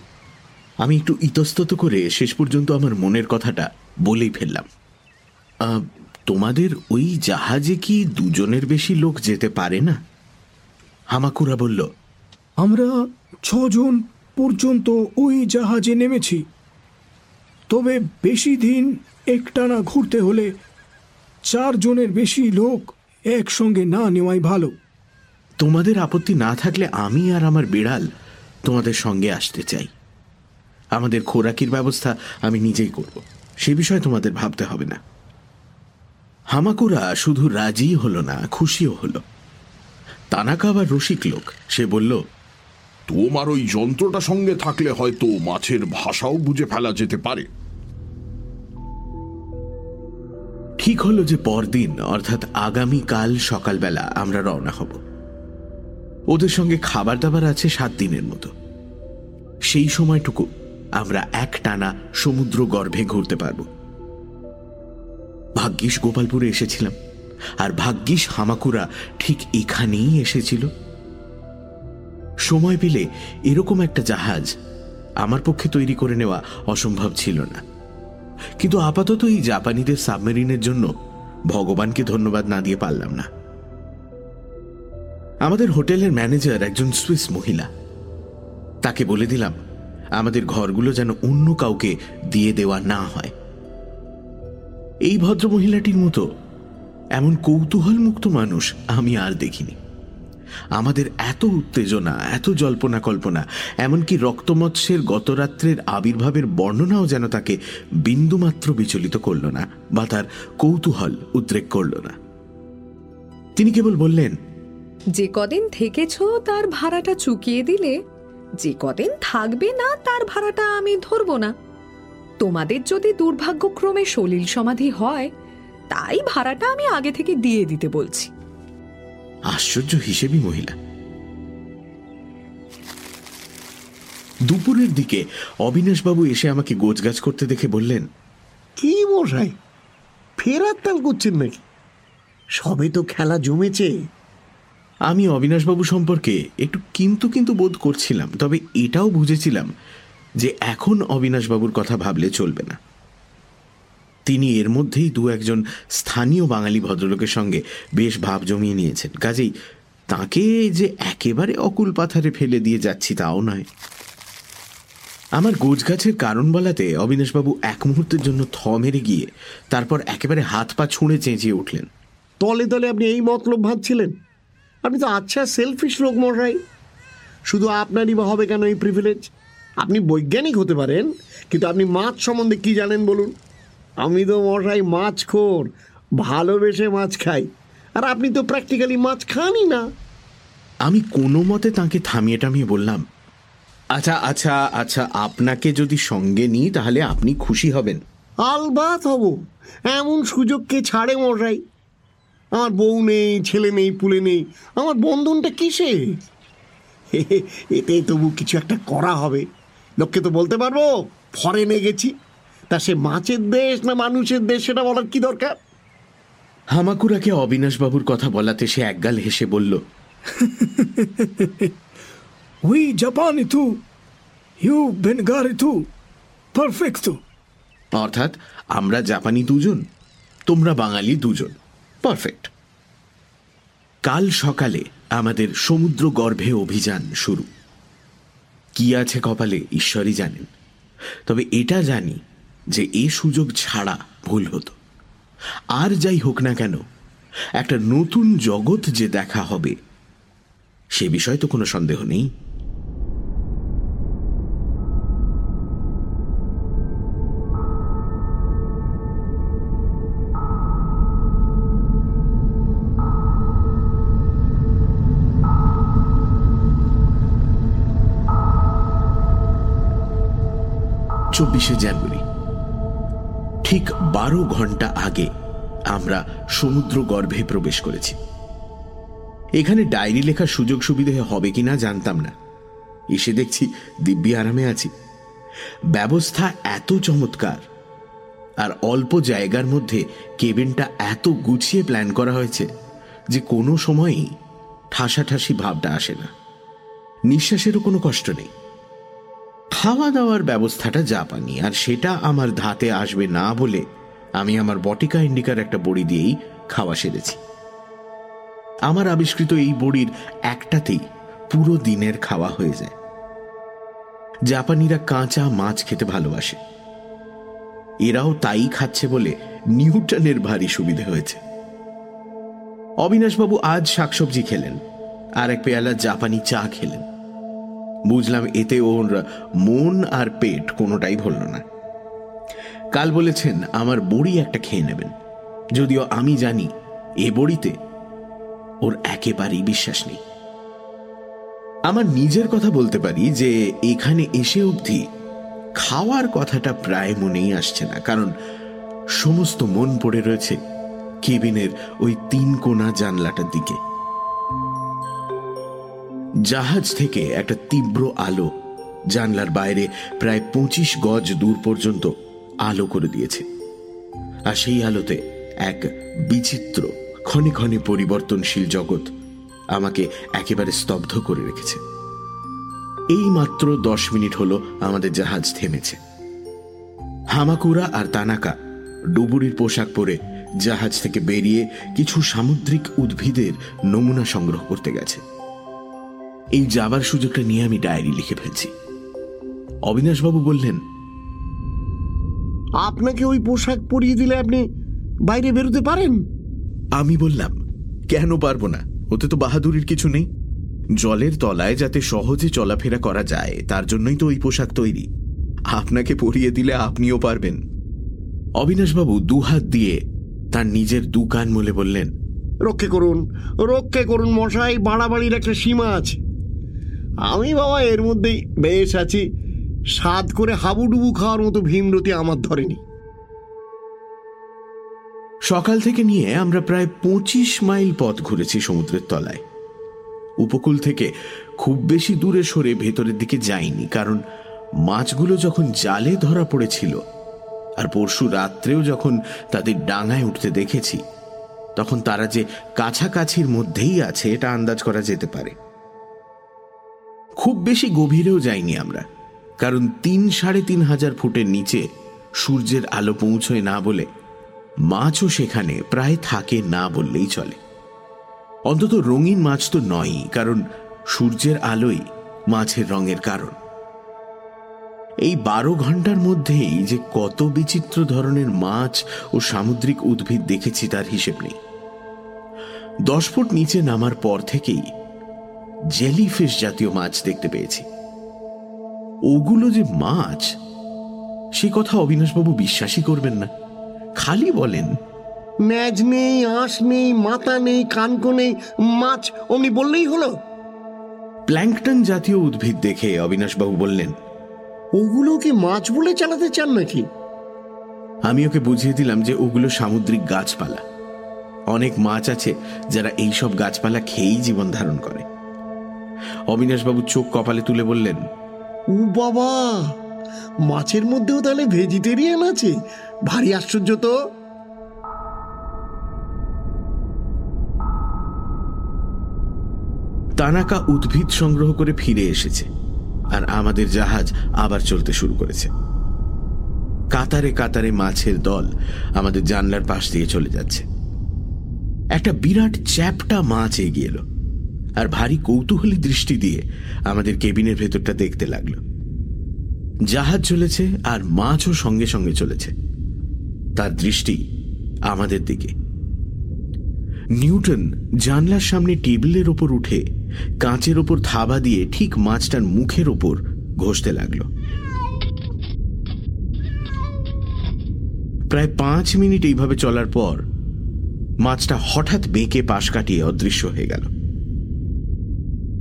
আমি একটু ইতস্তত করে শেষ পর্যন্ত আমার মনের কথাটা বলেই ফেললাম। তোমাদের ওই জাহাজে কি দুজনের বেশি লোক যেতে পারে না? হামাকুরা বলল আমরা ছজন পর্যন্ত ওই জাহাজে নেমেছি। তবে বেশি দিন একটানা ঘুরতে হলে চারজনের বেশি লোক একসঙ্গে না নেওয়াই ভালো। তোমাদের আপত্তি না থাকলে আমি আর আমার বিড়াল তোমাদের সঙ্গে আসতে চাই। আমাদের খোরাকির ব্যবস্থা আমি নিজেই করব। সে বিষয়ে তোমাদের ভাবতে হবে না। হামাকুরা শুধু রাজি হলো না, খুশিও হলো। তানাকা আবার রসিক লোক। সে বলল তোমার ওই যন্ত্রটা সঙ্গে থাকলে হয়তো মাছের ভাষাও বুঝে ফেলা যেতে পারে। ঠিক হলো যে পরদিন, অর্থাৎ আগামী কাল সকালবেলা আমরা রওনা হব। ওদের সঙ্গে খাবার দাবার আছে সাত দিনের মতো। সেই সময়টুকু আমরা এক টানা সমুদ্র গর্ভে ঘুরতে পারব। ভাগ্যিস গোপালপুরে এসেছিলাম, আর ভাগ্যিস হামাকুরা ঠিক এখানেই এসেছিল। সময় পেলে এরকম একটা জাহাজ আমার পক্ষে তৈরি করে নেওয়া অসম্ভব ছিল না। কিন্তু আপাতত এই জাপানিদের সাবমেরিনের জন্য ভগবানকে ধন্যবাদ না দিয়ে পারলাম না। আমাদের হোটেলের ম্যানেজার একজন সুইস মহিলা। তাকে বলে দিলাম, আমাদের ঘরগুলো যেন অন্য কাউকে দিয়ে দেওয়া না হয়। এই ভদ্র মহিলাটির মতো এমন কৌতূহল মুক্ত মানুষ আমি আর দেখিনি। আমাদের এত উত্তেজনা, এত জল্পনা কল্পনা, এমনকি রক্তমৎস্যের গতরাত্রের আবির্ভাবের বর্ণনাও যেন তাকে বিন্দুমাত্র বিচলিত করল না বা তার কৌতূহল উদ্রেক করল না। তিনি কেবল বললেন, যে কদিন থেকেছ তার ভাড়াটা চুকিয়ে দিলে, যে কদিন থাকবে না তার ভাড়াটা আমি ধরব না। তোমাদের যদি দুর্ভাগ্যক্রমে সলিল সমাধি হয়, তাই ভাড়াটা আমি আগে থেকে দিয়ে দিতে বলছি। আশ্চর্য হিসেবি মহিলা। দুপুরের দিকে অবিনাশবাবু এসে আমাকে গোছগাছ করতে দেখে বললেন কি মশাই ফেরার তাল করছেন নাকি? সবে তো খেলা জমেছে। আমি অবিনাশবাবু সম্পর্কে একটু কিন্তু কিন্তু বোধ করছিলাম তবে এটাও বুঝেছিলাম যে এখন অবিনাশবাবুর কথা ভাবলে চলবে না। তিনি এর মধ্যেই দু একজন স্থানীয় বাঙালি ভদ্রলোকের সঙ্গে বেশ ভাব জমিয়ে নিয়েছেন। কাজেই তাকে যে একেবারে অকুল পাথারে ফেলে দিয়ে যাচ্ছি তাও নয়। আমার গোছগাছের কারণ বলাতে অবিনাশবাবু এক মুহূর্তের জন্য থ মেরে গিয়ে তারপর একেবারে হাত পা ছুঁড়ে চেঁচিয়ে উঠলেন। তলে তলে আপনি এই মতলব ভাবছিলেন? আপনি তো আচ্ছা সেলফিশ লোক মশাই শুধু আপনারই বা হবে কেন এই প্রিভিলেজ আপনি বৈজ্ঞানিক হতে পারেন, কিন্তু আপনি মাছ সম্বন্ধে কি জানেন বলুন? আমি তো মশাই মাছ খোর ভালোবেসে মাছ খাই। আর আপনি তো প্র্যাকটিক্যালি মাছ খানই না। আমি কোনো মতে তাঁকে থামিয়ে টামিয়ে বললাম আচ্ছা আচ্ছা আচ্ছা আপনাকে যদি সঙ্গে নিই তাহলে আপনি খুশি হবেন। আলবাত হব এমন সুযোগ কে ছাড়ে মশাই? আমার বউ নেই ছেলে নেই পুলে নেই আমার বন্ধনটা কিসে? <laughs> এতে তবু কিছু একটা করা হবে। লোককে তো বলতে পারব ফরেনে গেছি। তা সে মাছের দেশ না মানুষের দেশ সেটা বলার কি দরকার? হামাকুরাকে অবিনাশবাবুর কথা বলাতে সে একগাল হেসে বলল উই জাপানি তু ইউ বেনগারি তু পারফেক্ট। তু অর্থাৎ আমরা জাপানি দুজন তোমরা বাঙালি দুজন। পারফেক্ট। কাল সকালে আমাদের সমুদ্র গর্ভে অভিযান শুরু। কি আছে কপালে ঈশ্বরই জানেন। তবে এটা জানি যে এ সুযোগ ছাড়া ভুল হতো। আর যাই হোক না কেন, একটা নতুন জগৎ যে দেখা হবে, সে বিষয়ে তো কোনো সন্দেহ নেই। চব্বিশে জানুয়ারি। ঠিক বারো ঘণ্টা আগে আমরা সমুদ্র গর্ভে প্রবেশ করেছি। এখানে ডায়েরি লেখার সুযোগ সুবিধে হবে কিনা জানতাম না। এসে দেখছি দিব্যি আরামে আছি। ব্যবস্থা এত চমৎকার, আর অল্প জায়গার মধ্যে কেবিনটা এত গুছিয়ে প্ল্যান করা হয়েছে যে কোনো সময়ই ঠাসাঠাসি ভাবটা আসে না। নিঃশ্বাসেরও কোনো কষ্ট নেই। খাওয়া দাওয়ার ব্যবস্থাটা জাপানি, আর সেটা আমার ধাতে আসবে না বলে আমি আমার বটিকা ইন্ডিকার একটা বড়ি দিয়েই খাওয়া সেরেছি। আমার আবিষ্কৃত এই বড়ির একটাতেই পুরো দিনের খাওয়া হয়ে যায়। জাপানিরা কাঁচা মাছ খেতে ভালোবাসে। এরাও তাই খাচ্ছে বলে নিউটনের ভারী সুবিধে হয়েছে। অবিনাশবাবু আজ শাকসবজি খেলেন, আর এক পেয়ালা জাপানি চা খেলেন। বুঝলাম এতে ওর মন আর পেট কোনোটাই ভরল না। কাল বলেছেন, আমার বড়ি একটা খেয়ে নেবেন। যদিও আমি জানি, এ বড়িতে ওর একেবারেই বিশ্বাস নেই। আমার নিজের কথা বলতে পারি যে, এখানে এসে অবধি খাওয়ার কথাটা প্রায় মনেই আসছে না। কারণ সমস্ত মন পড়ে রয়েছে কেবিনের ওই তিন কোনা জানলাটার দিকে। জাহাজ থেকে একটা তীব্র আলো জানলার বাইরে প্রায় পঁচিশ গজ দূর পর্যন্ত আলো করে দিয়েছে। আর সেই আলোতে এক বিচিত্র, ক্ষণে ক্ষণে পরিবর্তনশীল জগৎ আমাকে একেবারে স্তব্ধ করে রেখেছে। এই মাত্র দশ মিনিট হলো আমাদের জাহাজ থেমেছে। হামাকুরা আর তানাকা ডুবুরির পোশাক পরে জাহাজ থেকে বেরিয়ে কিছু সামুদ্রিক উদ্ভিদের নমুনা সংগ্রহ করতে গেছে। এই যাবার সুযোগটা নিয়ে আমি ডায়েরি লিখে ফেলছি। অবিনাশবাবু বললেন আপনাকে ওই পোশাক পরিয়ে দিলে আপনি বাইরে বেরোতে পারেন? আমি বললাম কেন পারব না? ওতে তো বাহাদুরির কিছু নেই। জলের তলায় যাতে সহজে চলাফেরা করা যায় তার জন্যই তো ওই পোশাক তৈরি। আপনাকে পরিয়ে দিলে আপনিও পারবেন। অবিনাশবাবু দুহাত দিয়ে তার নিজের দু কান মলে বললেন রক্ষে করুন রক্ষে করুন মশাই বাড়াবাড়ির একটা সীমা আছে। আমি বাবা এর মধ্যেই বেশ আছি। স্বাদ করে হাবুডুবু খাওয়ার মতো ভীমরতি আমার ধরেনি। সকাল থেকে নিয়ে আমরা প্রায় পঁচিশ মাইল পথ ঘুরেছি সমুদ্রের তলায়। উপকূল থেকে খুব বেশি দূরে সরে ভেতরের দিকে যাইনি, কারণ মাছগুলো যখন জালে ধরা পড়েছিল, আর পরশু রাত্রেও যখন তাদের ডাঙায় উঠতে দেখেছি, তখন তারা যে কাছাকাছির মধ্যেই আছে, এটা আন্দাজ করা যেতে পারে। খুব বেশি গভীরেও যাইনি আমরা, কারণ তিন সাড়ে তিন হাজার ফুটের নিচে সূর্যের আলো পৌঁছয় না বলে মাছও সেখানে প্রায় থাকে না বললেই চলে। অন্তত রঙিন মাছ তো নয়ই, কারণ সূর্যের আলোই মাছের রঙের কারণ। এই বারো ঘণ্টার মধ্যেই যে কত বিচিত্র ধরনের মাছ ও সামুদ্রিক উদ্ভিদ দেখেছি তার হিসেব নেই। দশ ফুট নিচে নামার পর থেকেই জেলিফিশ জাতীয় মাছ দেখতে পেয়েছি। ওগুলো যে মাছ সে কথা অবিনাশবাবু বিশ্বাসই করবেন না। খালি বলেন ম্যাজ নেই আঁশ নেই মাথা নেই কানকো নেই মাছ অমনি বললেই হলো। প্ল্যাঙ্কটন জাতীয় উদ্ভিদ দেখে অবিনাশবাবু বললেন ওগুলো কি মাছ বলে চালাতে চান নাকি? আমি ওকে বুঝিয়ে দিলাম যে ওগুলো সামুদ্রিক গাছপালা। অনেক মাছ আছে যারা এইসব গাছপালা খেয়েই জীবন ধারণ করে। অবিনাশবাবু চোখ কপালে তুলে বললেন ও বাবা মাছের মধ্যেও তাহলে ভেজিটেরিয়ান আছে? ভারী আশ্চর্য তো। তানাকা উদ্ভিদ সংগ্রহ করে ফিরে এসেছে আর আমাদের জাহাজ আবার চলতে শুরু করেছে। কাতারে কাতারে মাছের দল আমাদের জানলার পাশ দিয়ে চলে যাচ্ছে। একটা বিরাট চ্যাপটা মাছ এগিয়ে এলো। আর ভারী কৌতূহলী দৃষ্টি দিয়ে আমাদের কেবিনের ভেতরটা দেখতে লাগল। জাহাজ চলেছে আর মাছও সঙ্গে সঙ্গে চলেছে। তার দৃষ্টি আমাদের দিকে। নিউটন জানলার সামনে টেবিলের ওপর উঠে কাঁচের ওপর থাবা দিয়ে ঠিক মাছটার মুখের ওপর ঘষতে লাগল। প্রায় পাঁচ মিনিট এইভাবে চলার পর মাছটা হঠাৎ বেঁকে পাশ কাটিয়ে অদৃশ্য হয়ে গেল।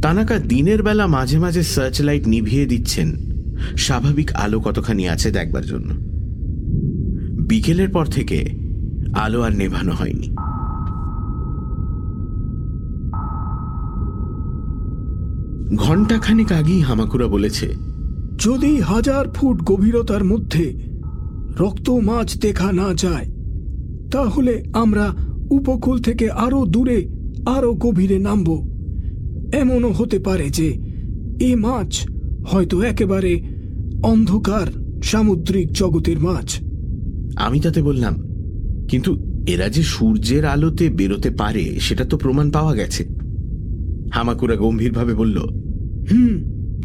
তানাকা দিনের বেলা মাঝে মাঝে সার্চ লাইট নিভিয়ে দিচ্ছেন। স্বাভাবিক আলো কতখানি আছে দেখবার জন্য। বিকেলের পর থেকে আলো আর নেভানো হয়নি। ঘণ্টাখানেক আগেই হামাকুরা বলেছে, যদি হাজার ফুট গভীরতার মধ্যে রক্ত মাছ দেখা না যায়, তাহলে আমরা উপকূল থেকে আরও দূরে আরও গভীরে নামব। এমনও হতে পারে যে এ মাছ হয়তো একেবারে অন্ধকার সামুদ্রিক জগতের মাছ। আমি তাতে বললাম কিন্তু এরা যে সূর্যের আলোতে বেরোতে পারে সেটা তো প্রমাণ পাওয়া গেছে। হামাকুরা গম্ভীরভাবে বলল হুম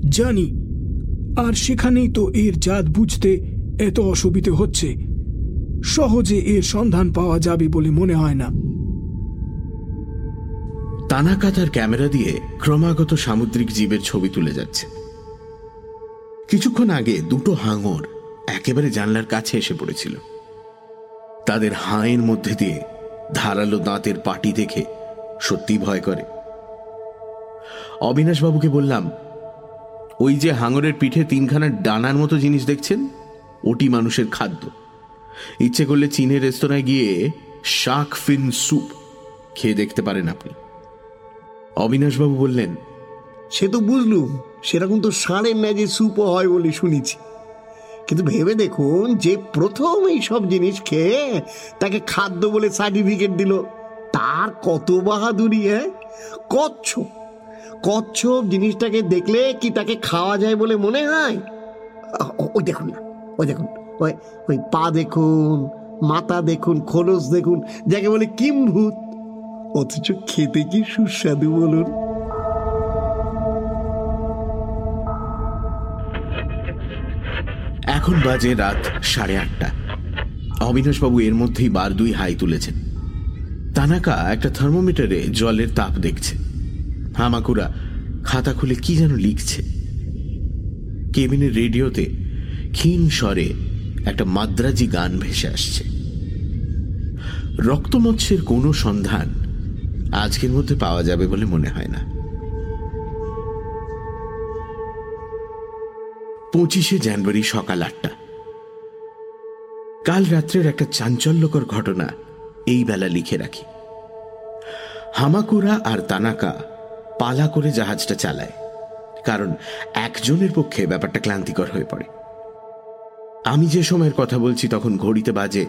জানি। আর সেখানেই তো এর জাত বুঝতে এত অসুবিধে হচ্ছে। সহজে এর সন্ধান পাওয়া যাবে বলে মনে হয় না। তানাকা তার ক্যামেরা দিয়ে ক্রমাগত সামুদ্রিক জীবের ছবি তুলে যাচ্ছে। কিছুক্ষণ আগে দুটো হাঙর একেবারে জানলার কাছে এসে পড়েছিল। তাদের হাঁয়ের মধ্যে দিয়ে ধারালো দাঁতের পাটি দেখে সত্যি ভয় করে। অবিনাশবাবুকে বললাম, ওই যে হাঙরের পিঠে তিনখানা ডানার মতো জিনিস দেখছেন? ওটি মানুষের খাদ্য। ইচ্ছে করলে চীনের রেস্তোরাঁয় গিয়ে শাক ফিন স্যুপ খেয়ে দেখতে পারেন আপনি। অবিনাশবাবু বললেন, সে তো বুঝলুম, সেরকম তো ষাঁড়ের ন্যাজে সুপও হয় বলে শুনেছি। কিন্তু ভেবে দেখুন, যে প্রথম এই সব জিনিস খেয়ে তাকে খাদ্য বলে সার্টিফিকেট দিল, তার কত বাহাদুরি হ্যাঁ? কচ্ছপ কচ্ছপ জিনিসটাকে দেখলে কি তাকে খাওয়া যায় বলে মনে হয়? ওই দেখুন না, ওই দেখুন, ওই ওই পা দেখুন, মাথা দেখুন, খোলস দেখুন, যাকে বলে কিম্ভূত। অথচ খেতে কি সুস্বাদু বলুন? এখন বাজে রাত সাড়ে আটটা। অবিনাশবাবু এর মধ্যেই বার দুই হাই তুলেছেন। তানাকা একটা থার্মোমিটারে জলের তাপ দেখছে। হামাকুরা খাতা খুলে কি যেন লিখছে। কেবিনের রেডিওতে ক্ষীণ স্বরে একটা মাদ্রাজি গান ভেসে আসছে। রক্তমৎস্যের কোনো সন্ধান আজকের মধ্যে পাওয়া যাবে বলে মনে হয় না। পঁচিশে জানুয়ারি সকাল আটটা। কাল রাত্রের একটা চাঞ্চল্যকর ঘটনা এই বেলা লিখে রাখি। হামাকুরা আর তানাকা পালা করে জাহাজটা চালায়, কারণ একজনের পক্ষে ব্যাপারটা ক্লান্তিকর হয়ে পড়ে। আমি যে সময়ের কথা বলছি তখন ঘড়িতে বাজে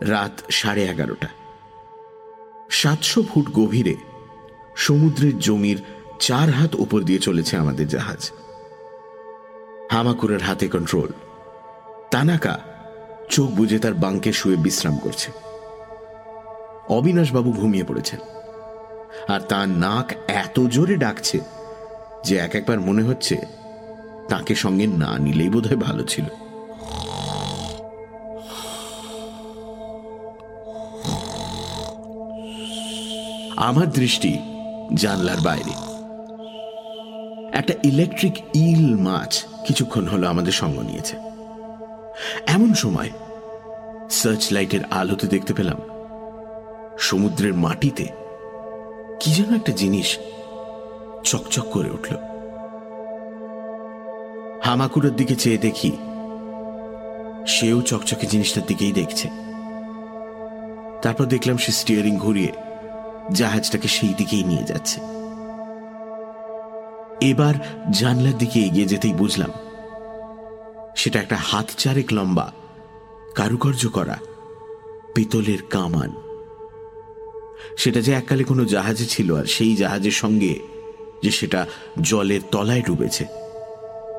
রাত সাড়ে এগারোটা। সাতশো ফুট গভীরে সমুদ্রের জমির চার হাত উপর দিয়ে চলেছে আমাদের জাহাজ। হামাকুরের হাতে কন্ট্রোল তানাকা চোখ বুঝে তার বাঙ্কে শুয়ে বিশ্রাম করছে। অবিনাশবাবু ঘুমিয়ে পড়েছেন। আর তার নাক এত জোরে ডাকছে যে এক একবার মনে হচ্ছে তাকে সঙ্গে না নিলেই বোধহয় ভালো ছিল। আমার দৃষ্টি জানলার বাইরে। একটা ইলেকট্রিক ইল মাছ কিছুক্ষণ হলো আমাদের সঙ্গ নিয়েছে। এমন সময় সার্চ লাইটের আলোতে দেখতে পেলাম, সমুদ্রের মাটিতে কি যেন একটা জিনিস চকচক করে উঠল। হামাকুরের দিকে চেয়ে দেখি, সেও চকচকে জিনিসটার দিকেই দেখছে। তারপর দেখলাম সে স্টিয়ারিং ঘুরিয়ে জাহাজটাকে সেই দিকেই নিয়ে যাচ্ছে। এবার জানলার দিকে এগিয়ে যেতেই বুঝলাম, সেটা একটা হাত চারেক লম্বা, কারুকার্য করা, পিতলের কামান। সেটা যে এককালে কোনো জাহাজে ছিল আর সেই জাহাজের সঙ্গে যে সেটা জলের তলায় ডুবেছে,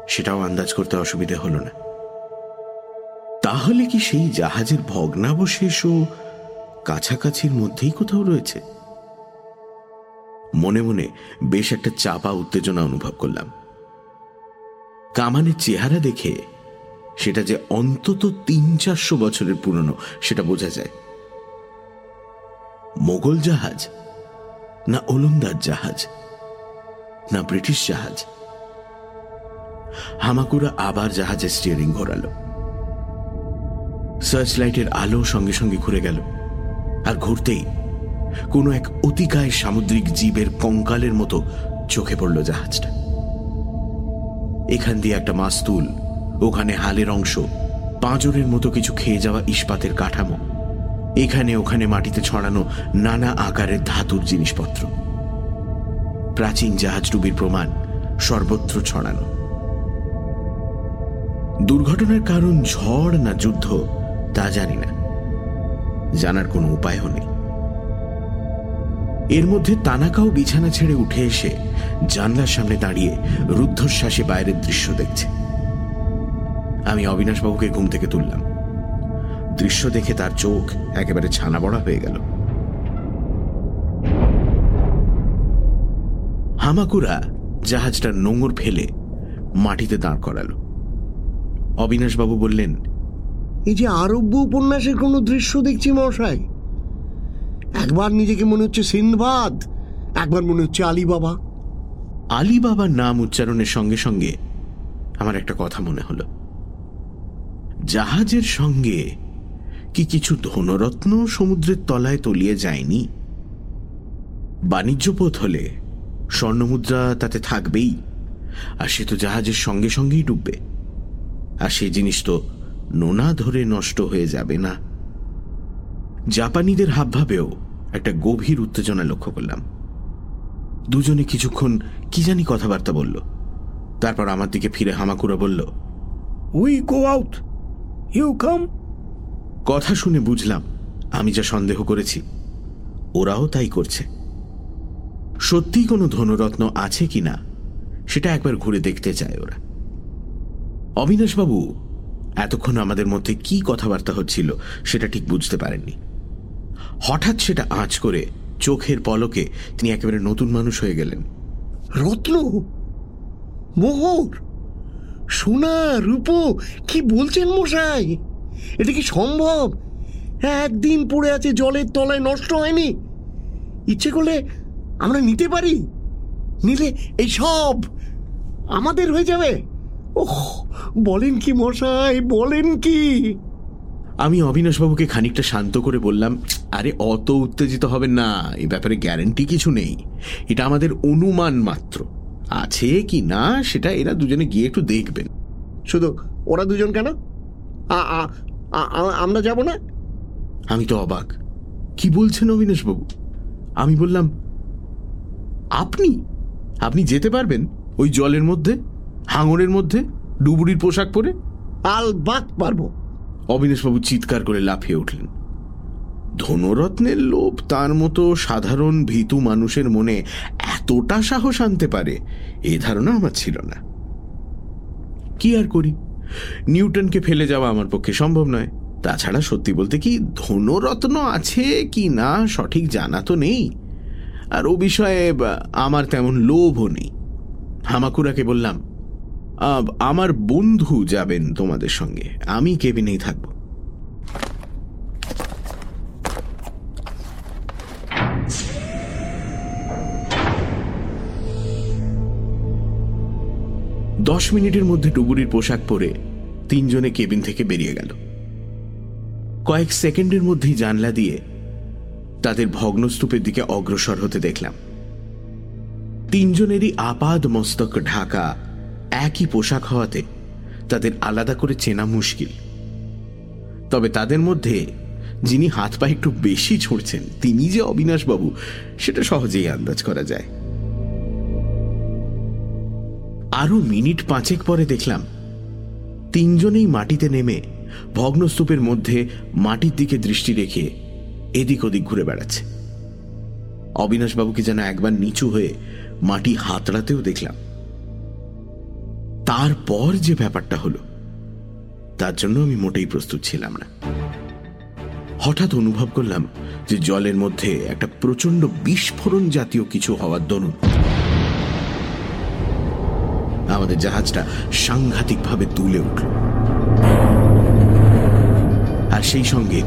সেটাও আন্দাজ করতে অসুবিধে হলো না। তাহলে কি সেই জাহাজের ভগ্নাবশেষও কাছাকাছির মধ্যেই কোথাও রয়েছে? মনে মনে বেশ একটা চাপা উত্তেজনা অনুভব করলাম। কামানের চেহারা দেখে সেটা যে অন্তত তিন চারশো বছরের পুরনো, সেটা বোঝা যায়। মোগল জাহাজ, না ওলন্দাজ জাহাজ, না ব্রিটিশ জাহাজ। হামাকুরা আবার জাহাজের স্টিয়ারিং ঘোরালো। সার্চ লাইটের আলো সঙ্গে সঙ্গে ঘুরে গেল। আর ঘুরতেই কোনো এক অতিকায় সামুদ্রিক জীবের কঙ্কালের মতো চোখে পড়ল জাহাজটা। এখান দিয়ে একটা মাস্তুল, ওখানে হালের অংশ, পাঁজরের মতো কিছু খেয়ে যাওয়া ইস্পাতের কাঠামো, এখানে ওখানে মাটিতে ছড়ানো নানা আকারের ধাতুর জিনিসপত্র। প্রাচীন জাহাজডুবির প্রমাণ সর্বত্র ছড়ানো। দুর্ঘটনার কারণ ঝড় না যুদ্ধ, তা জানি না। জানার কোনো উপায়ও নেই। এর মধ্যে তানাকাও বিছানা ছেড়ে উঠে এসে জানলার সামনে দাঁড়িয়ে রুদ্ধশ্বাসে বাইরের দৃশ্য দেখছে। আমি অবিনাশবাবুকে ঘুম থেকে তুললাম। দৃশ্য দেখে তার চোখ একেবারে ছানা বড়া হয়ে গেল। হামাকুরা জাহাজটার নোঙর ফেলে মাটিতে দাঁড় করালো। অবিনাশবাবু বললেন, এই যে আরব্য উপন্যাসের কোনো দৃশ্য দেখছি মশাই একবার নিজেকে মনে হচ্ছে সিনবাদ একবার মনে হচ্ছে আলিবাবা। আলী বাবার নাম উচ্চারণের সঙ্গে সঙ্গে আমার একটা কথা মনে হলো। জাহাজের সঙ্গে কি কিছু ধনরত্ন সমুদ্রের তলায় তলিয়ে যায়নি? বাণিজ্য পথ হলে স্বর্ণমুদ্রা তাতে থাকবেই, আর সে তো জাহাজের সঙ্গে সঙ্গেই ডুববে। আর সেই জিনিস তো নোনা ধরে নষ্ট হয়ে যাবে না। জাপানিদের হাবভাবেও একটা গভীর উত্তেজনা লক্ষ্য করলাম। দুজনে কিছুক্ষণ কি জানি কথাবার্তা বলল। তারপর আমার দিকে ফিরে হামাকুরা বলল we go out you come কথা শুনে বুঝলাম আমি যা সন্দেহ করেছি। ওরাও তাই করছে। সত্যি কোনো ধনরত্ন আছে কিনা সেটা একবার ঘুরে দেখতে চায় ওরা। অবিনাশবাবু এতক্ষণ আমাদের মধ্যে কি কথাবার্তা হচ্ছিল সেটা ঠিক বুঝতে পারেননি। হঠাৎ সেটা আঁচ করে চোখের পলকে তিনি একেবারে নতুন মানুষ হয়ে গেলেন। রত্ন? মোহর? সোনা, রূপো? কি বলছেন মশাই? এটা কি সম্ভব? একদিন পড়ে আছে, জলের তলায় নষ্ট হয়নি। ইচ্ছে করলে আমরা নিতে পারি। নিলে এই সব আমাদের হয়ে যাবে। ওহ, বলেন কি মশাই, বলেন কি? আমি অবিনাশবাবুকে খানিকটা শান্ত করে বললাম আরে অত উত্তেজিত হবেন না এ ব্যাপারে গ্যারেন্টি কিছু নেই। এটা আমাদের অনুমান মাত্র। আছে কি না সেটা এরা দুজনে গিয়ে একটু দেখবেন। শুধু ওরা দুজন কেন? আমরা যাব না? আমি তো অবাক। কি বলছেন অবিনাশবাবু? আমি বললাম আপনি আপনি যেতে পারবেন ওই জলের মধ্যে হাঙরের মধ্যে ডুবুরির পোশাক পরে? আল বাক পারব। অবিনাশবাবু চিৎকার করে লাফিয়ে উঠলেন। ধনরত্নের লোভ তার মতো সাধারণ ভীতু মানুষের মনে এতটা সাহস আনতে পারে, এ ধারণা আমার ছিল না। কি আর করি? নিউটনকে ফেলে যাওয়া আমার পক্ষে সম্ভব নয়। তাছাড়া সত্যি বলতে কি ধনরত্ন আছে কি না সঠিক জানা তো নেই। আর ও বিষয়ে আমার তেমন লোভও নেই। হামাকুরাকে বললাম আমার বন্ধু যাবেন তোমাদের সঙ্গে। আমি কেবিনেই থাকব। দশ মিনিটের মধ্যে ডুবুরির পোশাক পরে তিনজনে কেবিন থেকে বেরিয়ে গেল। কয়েক সেকেন্ডের মধ্যেই জানলা দিয়ে তাদের ভগ্নস্তূপের দিকে অগ্রসর হতে দেখলাম। তিনজনেরই আপাদ মস্তক ঢাকা একই পোশাক হওয়াতে তাদের আলাদা করে চেনা মুশকিল। তবে তাদের মধ্যে যিনি হাত পা একটু বেশি ছড়ছেন, তিনি যে অবিনাশবাবু, সেটা সহজেই আন্দাজ করা যায়। আরও মিনিট পাঁচেক পরে দেখলাম, তিনজনেই মাটিতে নেমে ভগ্নস্তূপের মধ্যে মাটির দিকে দৃষ্টি রেখে এদিক ওদিক ঘুরে বেড়াচ্ছে। অবিনাশবাবুকে যেন একবার নিচু হয়ে মাটি হাতড়াতেও দেখলাম। তারপর যে ব্যাপারটা হলো, তার জন্য আমি মোটেই প্রস্তুত ছিলাম না। হঠাৎ অনুভব করলাম যে জলের মধ্যে একটা প্রচণ্ড বিস্ফোরণ জাতীয় কিছু হওয়ার দরুন। আমাদের জাহাজটা সাংঘাতিকভাবে তুলে উঠল। আর সেই সঙ্গে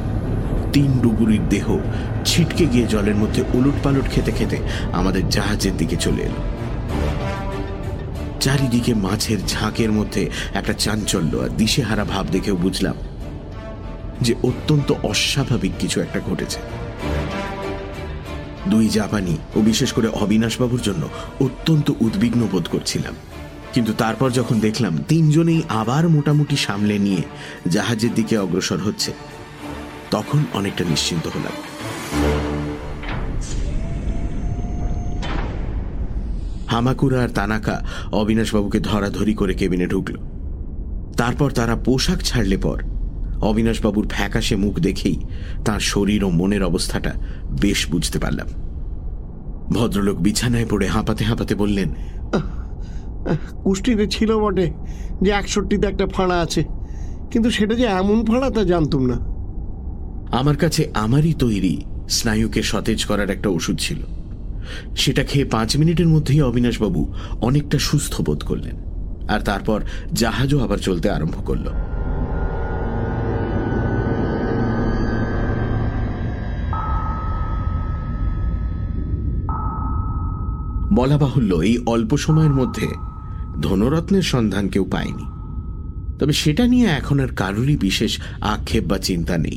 তিন ডুবুরির দেহ ছিটকে গিয়ে জলের মধ্যে উলট পালট খেতে খেতে আমাদের জাহাজের দিকে চলে এলো। চারিদিকে মাছের ঝাঁকের মধ্যে একটা চাঞ্চল্য আর দিশেহারা ভাব দেখেও বুঝলাম যে অত্যন্ত অস্বাভাবিক কিছু একটা ঘটেছে। দুই জাপানি ও বিশেষ করে অবিনাশবাবুর জন্য অত্যন্ত উদ্বিগ্ন বোধ করছিলাম। কিন্তু তারপর যখন দেখলাম তিনজনেই আবার মোটামুটি সামলে নিয়ে জাহাজের দিকে অগ্রসর হচ্ছে, তখন অনেকটা নিশ্চিন্ত হলাম। হামাকুরা আর তানাকা অবিনাশবাবুকে ধরাধরি করে কেবিনে ঢুকল। তারপর তারা পোশাক ছাড়লে পর অবিনাশবাবুর ফ্যাকাশে মুখ দেখেই তার শরীর ও মনের অবস্থাটা বেশ বুঝতে পারলাম। ভদ্রলোক বিছানায় পড়ে হাঁপাতে হাঁপাতে বললেন কুষ্টিতে ছিল বটে যে একষট্টিতে একটা ফাঁড়া আছে কিন্তু সেটা যে এমন ফাঁড়া তা জানতুম না। আমার কাছে আমারই তৈরি স্নায়ুকে সতেজ করার একটা ওষুধ ছিল। সেটা খেয়ে পাঁচ মিনিটের মধ্যেই অবিনাশবাবু অনেকটা সুস্থ বোধ করলেন। আর তারপর জাহাজও আবার চলতে আরম্ভ করল। বলা বাহুল্য এই অল্প সময়ের মধ্যে ধনরত্নের সন্ধান কেউ পায়নি। তবে সেটা নিয়ে এখন আর কারোরই বিশেষ আক্ষেপ বা চিন্তা নেই।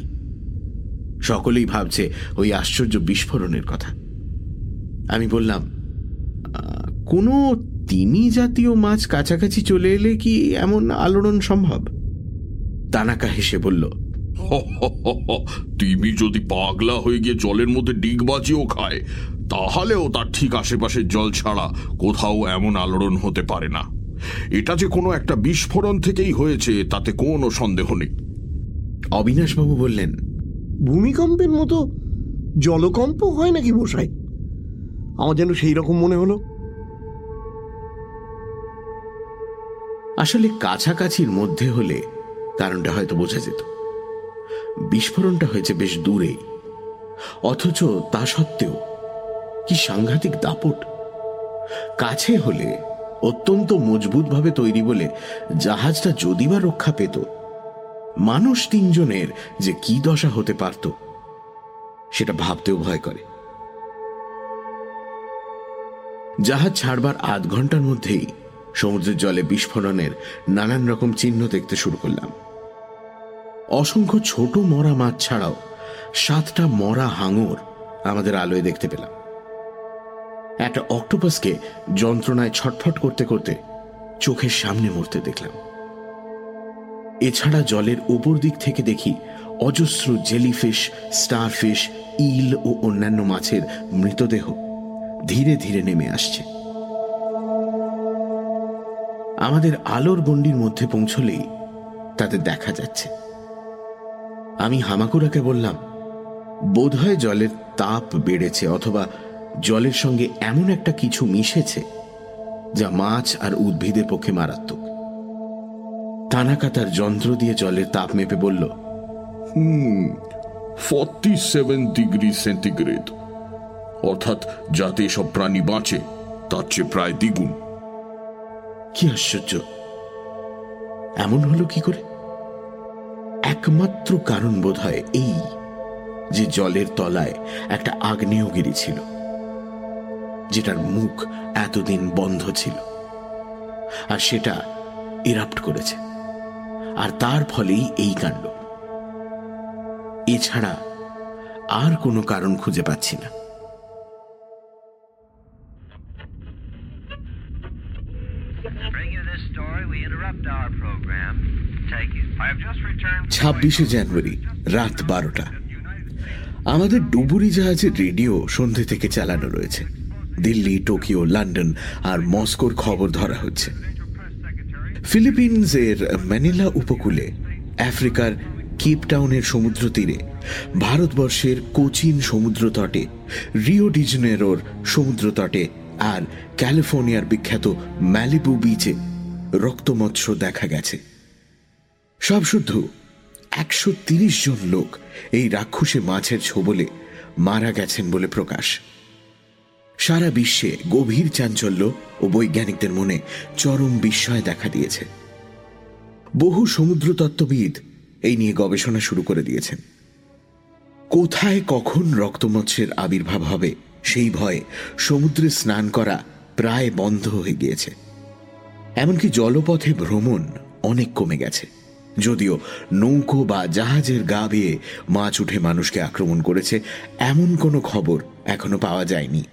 সকলেই ভাবছে ওই আশ্চর্য বিস্ফোরণের কথা। আমি বললাম কোনো তিমি জাতীয় মাছ কাছাকাছি চলে এলে কি এমন আলোড়ন সম্ভব? তানাকা হেসে বলল তিমি যদি পাগলা হয়ে গিয়ে জলের মধ্যে ডিগবাজিও খায় তাহলেও তার ঠিক আশেপাশের জল ছাড়া কোথাও এমন আলোড়ন হতে পারে না। এটা যে কোনো একটা বিস্ফোরণ থেকেই হয়েছে তাতে কোনো সন্দেহ নেই। অবিনাশবাবু বললেন ভূমিকম্পের মতো জলকম্প হয় নাকি বসাই আমার যেন সেই রকম মনে হলো। আসলে কাছাকাছির মধ্যে হলে কারণটা হয়তো বোঝা যেত। বিস্ফোরণটা হয়েছে বেশ দূরে অথচ তা সত্ত্বেও কি সাংঘাতিক দাপট। কাছে হলে অত্যন্ত মজবুতভাবে তৈরি বলে জাহাজটা যদি বা রক্ষা পেত, মানুষ তিনজনের যে কি দশা হতে পারত, সেটা ভাবতেও ভয় করে। জাহাজ ছাড়বার আধ ঘণ্টার মধ্যেই সমুদ্রের জলে বিস্ফোরণের নানান রকম চিহ্ন দেখতে শুরু করলাম। অসংখ্য ছোট মরা মাছ ছাড়াও সাতটা মরা হাঙর আমাদের আলোয় দেখতে পেলাম। একটা অক্টোপাসকে যন্ত্রণায় ছটফট করতে করতে চোখের সামনে মরতে দেখলাম। এছাড়া জলের ওপর দিক থেকে দেখি অজস্র জেলিফিশ, স্টারফিশ, ইল ও অন্যান্য মাছের মৃতদেহ। ধীরে ধীরে নেমে আসছে। আমাদের আলোর গণ্ডির মধ্যে পৌঁছলেই তাদের দেখা যাচ্ছে। আমি হামাকুরাকে বললাম, বোধহয় জলের তাপ বেড়েছে অথবা জলের সঙ্গে এমন একটা কিছু মিশেছে যা মাছ আর উদ্ভিদের পক্ষে মারাত্মক। তানাকা তার যন্ত্র দিয়ে জলের তাপ মেপে বলল ফর্টি সেভেন ডিগ্রি সেন্টিগ্রেড অর্থাৎ যাতে সব প্রাণী বাঁচে, তার চেয়ে প্রায় দ্বিগুণ। কি আশ্চর্য! এমন হলো কি করে? একমাত্র কারণ বোধ হয় এই যে জলের তলায় একটা আগ্নেয়গিরি ছিল, যেটার মুখ এতদিন বন্ধ ছিল, আর সেটা ইরাপ্ট করেছে। আর তার ফলেই এই কাণ্ড। এছাড়া আর কোনো কারণ খুঁজে পাচ্ছি না। ছাব্বিশে জানুয়ারি, রাত বারোটা। আমাদের ডুবুরি জাহাজের রেডিও সন্ধে থেকে চালানো রয়েছে। দিল্লি, টোকিও, লন্ডন আর মস্কোর খবর ধরা হচ্ছে। ফিলিপিন্সের ম্যানিলা উপকূলে, আফ্রিকার কেপটাউনের সমুদ্র তীরে, ভারতবর্ষের কোচিন সমুদ্র তটে, রিও ডিজনেরোর সমুদ্র তটে আর ক্যালিফোর্নিয়ার বিখ্যাত ম্যালিবু বিচে রক্তমৎস্য দেখা গেছে। সব শুদ্ধ। একশো জন লোক এই রাক্ষসে মাছের ছোবলে মারা গেছেন বলে প্রকাশ। সারা বিশ্বে গভীর চাঞ্চল্য ও বৈজ্ঞানিকদের মনে চরম বিস্ময় দেখা দিয়েছে। বহু সমুদ্রতত্ত্ববিদ এই নিয়ে গবেষণা শুরু করে দিয়েছেন। কোথায় কখন রক্তমৎস্যের আবির্ভাব হবে সেই ভয়ে সমুদ্রে স্নান করা প্রায় বন্ধ হয়ে গিয়েছে। এমনকি জলপথে ভ্রমণ অনেক কমে গেছে। যদিও নৌকো বা জাহাজের গা বেয়ে মাছ উঠে মানুষকে আক্রমণ করেছে, এমন কোনো খবর এখনও পাওয়া যায়নি।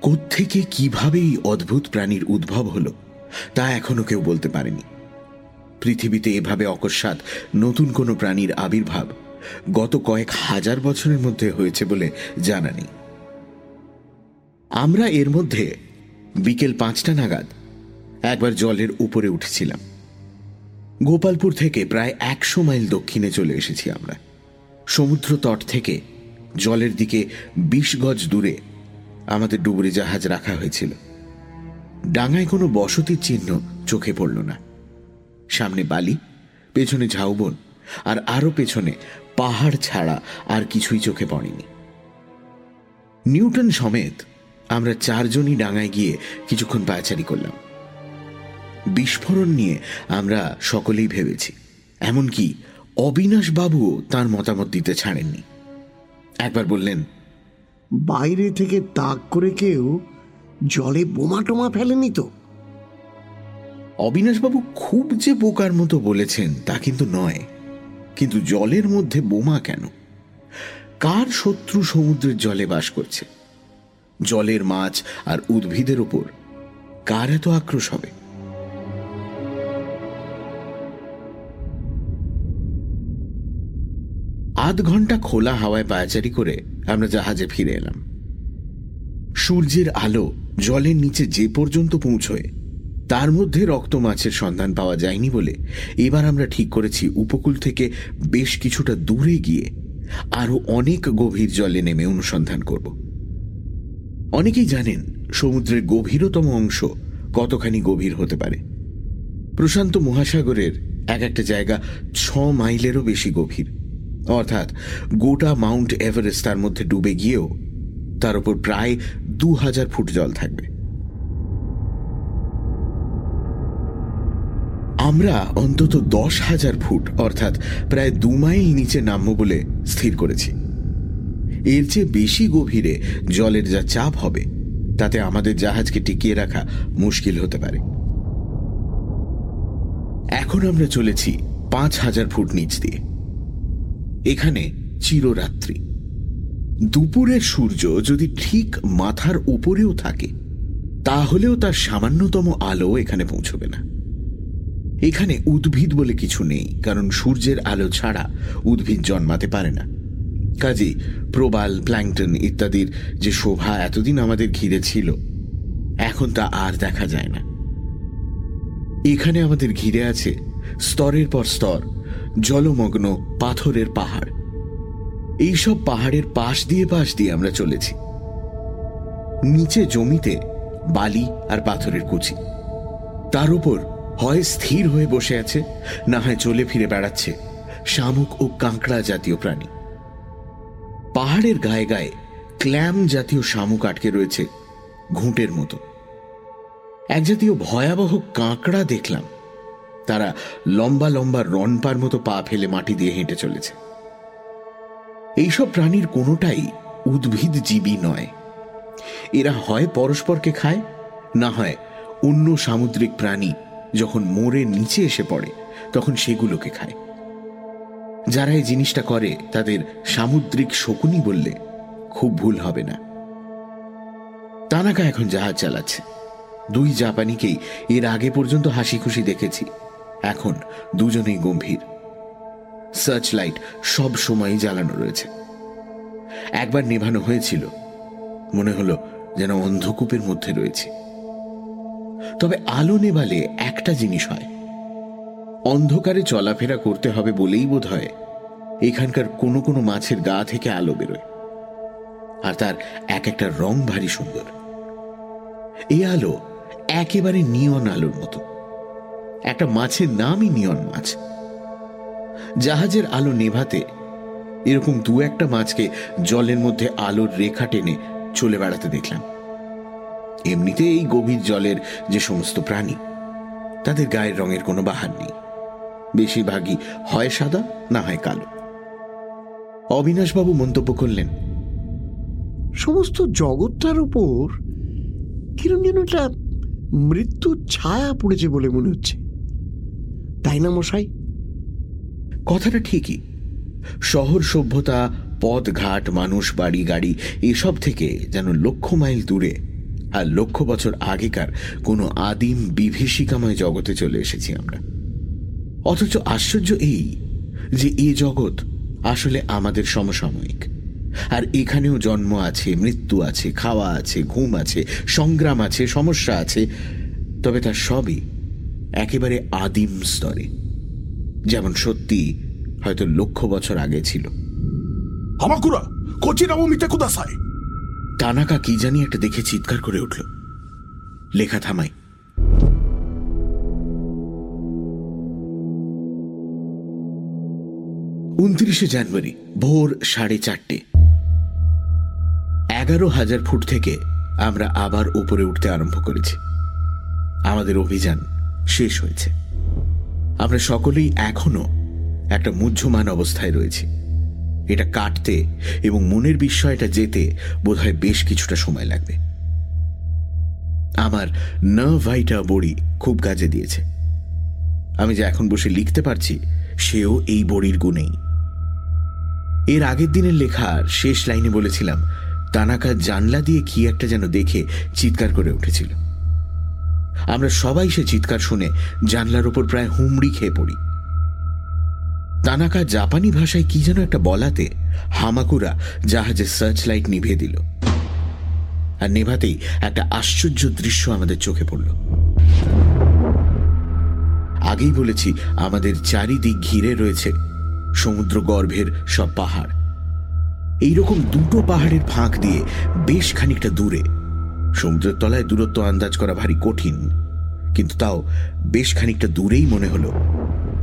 কোত্থেকে কীভাবে এই অদ্ভুত প্রাণীর উদ্ভব হলো, তা এখনও কেউ বলতে পারেনি। পৃথিবীতে এভাবে অকস্মাৎ নতুন কোনো প্রাণীর আবির্ভাব গত কয়েক হাজার বছরের মধ্যে হয়েছে বলে জানা নেই। আমরা এর মধ্যে বিকেল পাঁচটা নাগাদ একবার জলের উপরে উঠেছিলাম। গোপালপুর থেকে প্রায় একশো মাইল দক্ষিণে চলে এসেছি আমরা। সমুদ্র তট থেকে জলের দিকে বিশ গজ দূরে আমাদের ডুবুরি জাহাজ রাখা হয়েছিল। ডাঙায় কোনো বসতির চিহ্ন চোখে পড়ল না। সামনে বালি, পেছনে ঝাউবন, আর আরও পেছনে পাহাড় ছাড়া আর কিছুই চোখে পড়েনি। নিউটন সমেত আমরা চারজনই ডাঙায় গিয়ে কিছুক্ষণ পায়চারি করলাম। বিস্ফোরণ নিয়ে আমরা সকলেই ভেবেছি। এমনকি অবিনাশ বাবুও তার মতামত দিতে ছাড়েননি। একবার বললেন বাইরে থেকে তাক করে কেউ জলে বোমা টোমা ফেলেনি তো? অবিনাশবাবু খুব যে বোকার মতো বলেছেন তা কিন্তু নয়। কিন্তু জলের মধ্যে বোমা কেন? কার শত্রু সমুদ্রের জলে বাস করছে? জলের মাছ আর উদ্ভিদের ওপর কার এত আক্রোশ হবে? আধ ঘণ্টা খোলা হাওয়ায় পায়াচারি করে আমরা জাহাজে ফিরে এলাম। সূর্যের আলো জলের নিচে যে পর্যন্ত পৌঁছয়, তার মধ্যে রক্ত মাছের সন্ধান পাওয়া যায়নি বলে এবার আমরা ঠিক করেছি উপকূল থেকে বেশ কিছুটা দূরে গিয়ে আরও অনেক গভীর জলে নেমে অনুসন্ধান করব। অনেকেই জানেন সমুদ্রের গভীরতম অংশ কতখানি গভীর হতে পারে। প্রশান্ত মহাসাগরের এক একটা জায়গা ছ মাইলেরও বেশি গভীর। অর্থাৎ গোটা মাউন্ট এভারেস্ট তার মধ্যে ডুবে গিয়েও তার উপর প্রায় দু হাজার ফুট জল থাকবে। আমরা অন্তত দশ হাজার ফুট, অর্থাৎ প্রায় দু মাইল নিচে নামব বলে স্থির করেছি। এর চেয়ে বেশি গভীরে জলের যা চাপ হবে, তাতে আমাদের জাহাজকে টিকিয়ে রাখা মুশকিল হতে পারে। এখন আমরা চলেছি পাঁচ হাজার ফুট নিচ দিয়ে। এখানে চিররাত্রি। দুপুরের সূর্য যদি ঠিক মাথার উপরেও থাকে, তাহলেও তার সামান্যতম আলো এখানে পৌঁছবে না। এখানে উদ্ভিদ বলে কিছু নেই, কারণ সূর্যের আলো ছাড়া উদ্ভিদ জন্মাতে পারে না। কাজেই প্রবাল, প্ল্যাংটন ইত্যাদির যে শোভা এতদিন আমাদের ঘিরে ছিল, এখন তা আর দেখা যায় না। এখানে আমাদের ঘিরে আছে স্তরের পর স্তর জলমগ্ন পাথরের পাহাড়। এইসব পাহাড়ের পাশ দিয়ে পাশ দিয়ে আমরা চলেছি। নিচে জমিতে বালি আর পাথরের কুচি। তার উপর হয় স্থির হয়ে বসে আছে, না হয় চলে ফিরে বেড়াচ্ছে শামুক ও কাঁকড়া জাতীয় প্রাণী। পাহাড়ের গায়ে গায়ে ক্ল্যাম জাতীয় শামুক আটকে রয়েছে ঘুঁটের মতো। এক জাতীয় ভয়াবহ কাঁকড়া দেখলাম। তারা লম্বা লম্বা রনপার মতো পা ফেলে মাটি দিয়ে হেঁটে চলেছে। এইসব প্রাণীর কোনোটাই উদ্ভিদ জীবী নয়। এরা হয় পরস্পরকে খায়, না হয় অন্য সামুদ্রিক প্রাণী যখন মোড়ে নিচে এসে পড়ে, তখন সেগুলোকে খায়। যারা এই জিনিসটা করে, তাদের সামুদ্রিক শকুনি বললে খুব ভুল হবে না। তানাকা এখন জাহাজ চালাচ্ছে। দুই জাপানিকেই এর আগে পর্যন্ত হাসি খুশি দেখেছি। এখন দুজনেই গম্ভীর। সার্চ লাইট সব সময় জ্বালানো রয়েছে। একবার নেভানো হয়েছিল। মনে হলো যেন অন্ধকূপের মধ্যে রয়েছে। তবে আলো নেভালে একটা জিনিস হয়। অন্ধকারে চলাফেরা করতে হবে বলেই বোধ হয় এখানকার কোনো কোনো মাছের গা থেকে আলো বেরোয়। আর তার এক একটা রং ভারী সুন্দর। এই আলো একেবারে নিয়ন আলোর মতো। একটা মাছের নামই নিয়ন মাছ। জাহাজের আলো নেভাতে এরকম দু একটা মাছকে জলের মধ্যে আলোর রেখা টেনে চলে বেড়াতে দেখলাম। এমনিতে এই গভীর জলের যে সমস্ত প্রাণী, তাদের গায়ের রঙের কোনো বাহার নেই। বেশিরভাগই হয় সাদা, না হয় কালো। অবিনাশবাবু মন্তব্য করলেন, সমস্ত জগৎটার উপর কিরম যেন একটা মৃত্যুর ছায়া পড়েছে বলে মনে হচ্ছে। তাই না, মশাই? কথাটা ঠিকই। শহর সভ্যতা, পথঘাট, মানুষ, বাড়ি, গাড়ি, এসব থেকে যেন লক্ষ মাইল দূরে আর লক্ষ বছর আগেকার কোনো আদিম বিভীষিকাময় জগতে চলে এসেছি আমরা। অথচ আশ্চর্য এই যে এ জগৎ আসলে আমাদের সমসাময়িক। আর এখানেও জন্ম আছে, মৃত্যু আছে, খাওয়া আছে, ঘুম আছে, সংগ্রাম আছে, সমস্যা আছে, তবে তার সবই একেবারে আদিম স্তরে। যেমন সত্যি হয়তো লক্ষ বছর আগে ছিল। হামাকুরা তানাকা কি জানি একটা দেখে চিৎকার করে উঠল। লেখা থামাই। উনত্রিশে জানুয়ারি ভোর সাড়ে চারটে। এগারো হাজার ফুট থেকে আমরা আবার উপরে উঠতে আরম্ভ করেছি। আমাদের অভিযান শেষ হয়েছে। আমরা সকলেই এখনও একটা মুহ্যমান অবস্থায় রয়েছি। এটা কাটতে এবং মনের বিস্ময়টা যেতে বোধহয় বেশ কিছুটা সময় লাগবে। আমার ন ভাইটা বড়ি খুব কাজে দিয়েছে। আমি যে এখন বসে লিখতে পারছি, সেও এই বড়ির গুণেই। এর আগের দিনের লেখার শেষ লাইনে বলেছিলাম, তানাকা জানলা দিয়ে কি একটা যেন দেখে চিৎকার করে উঠেছিল। আমরা সবাই সে চিৎকার শুনে জানলার উপর প্রায় হুমড়ি খেয়ে পড়ি। তানাকা জাপানি ভাষায় কি যেন একটা বলাতে হামাকুরা জাহাজের সার্চ লাইট নিভিয়ে দিল। আর নেভাতেই একটা আশ্চর্য দৃশ্য আমাদের চোখে পড়ল। আগেই বলেছি, আমাদের চারিদিক ঘিরে রয়েছে সমুদ্র গর্ভের সব পাহাড়। এইরকম দুটো পাহাড়ের ফাঁক দিয়ে বেশ খানিকটা দূরে সমুদ্রের তলায় দূরত্ব আন্দাজ করা ভারী কঠিন। কিন্তু তাও বেশ খানিকটা দূরেই মনে হলো।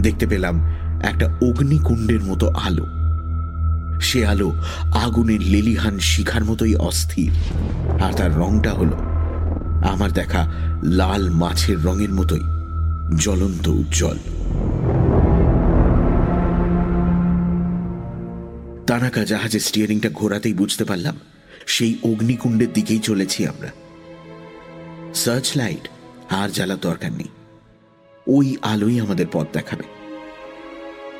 দেখতে পেলাম একটা অগ্নিকুণ্ডের মতো আলো। সে আলো আগুনের লেলিহান শিখার মতোই অস্থির। আর তার রংটা হলো আমার দেখা লাল মাছের রঙের মতোই জ্বলন্ত উজ্জ্বল। তানাকা জাহাজের স্টিয়ারিংটা ঘোরাতেই বুঝতে পারলাম সেই অগ্নিকুণ্ডের দিকেই চলেছি আমরা। সার্চ লাইট আর জ্বালার দরকার নেই। ওই আলোই আমাদের পথ দেখাবে।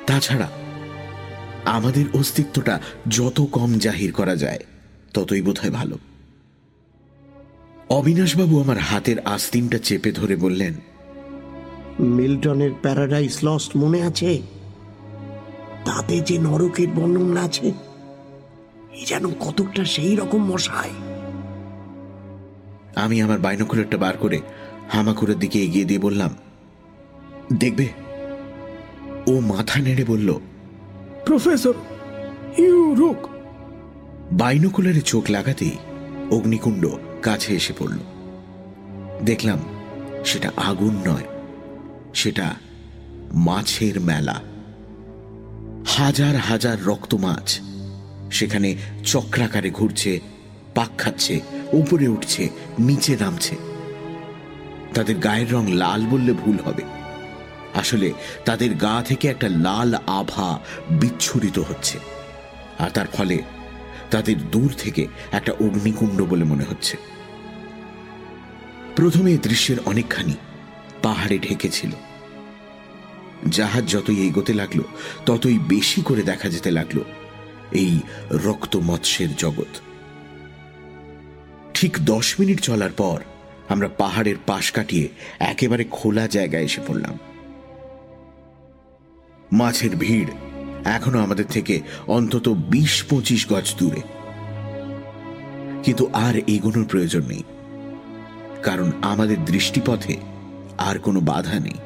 তাছাড়া, আমাদের অস্তিত্বটা যত কম জাহির করা যায়, ততই বোধহয় ভালো। অবিনাশবাবু আমার হাতের আস্তিনটা চেপে ধরে বললেন, মিল্টনের প্যারাডাইস লস্ট মনে আছে? তাতে যে নরকের বর্ণনা আছে? এ যেন কতকটা সেই রকম মশাই। আমি আমার বাইনকুলারটা বার করে হামাকুরের দিকে এগিয়ে দিয়ে বললাম দেখবে? ও মাথা নেড়ে বলল প্রফেসর ইউ রুক। বাইনোকুলারে চোখ লাগাতেই অগ্নিকুণ্ড কাছে এসে পড়ল। দেখলাম সেটা আগুন নয় সেটা মাছের মেলা। হাজার হাজার রক্ত মাছ সেখানে চক্রাকারে ঘুরছে, পাক খাচ্ছে, উপরে উঠছে, নিচে নামছে। তাদের গায়ের রং লাল বললে ভুল হবে। আসলে তাদের গা থেকে একটা লাল আভা বিচ্ছুরিত হচ্ছে, আর তার ফলে তাদের দূর থেকে একটা অগ্নিকুণ্ড বলে মনে হচ্ছে। প্রথমে দৃশ্যের অনেকখানি পাহাড়ে ঢেকেছিল। জাহাজ যতই এগোতে লাগল, ততই বেশি করে দেখা যেতে লাগল। এই রক্ত মৎস্যের জগৎ। ঠিক দশ মিনিট চলার পর আমরা পাহাড়ের পাশ কাটিয়ে একেবারে খোলা জায়গায় এসে পড়লাম। মাছের ভিড় এখনও আমাদের থেকে অন্তত বিশ পঁচিশ গজ দূরে। কিন্তু আর এগোনোর প্রয়োজন নেই, কারণ আমাদের দৃষ্টিপথে আর কোনো বাধা নেই।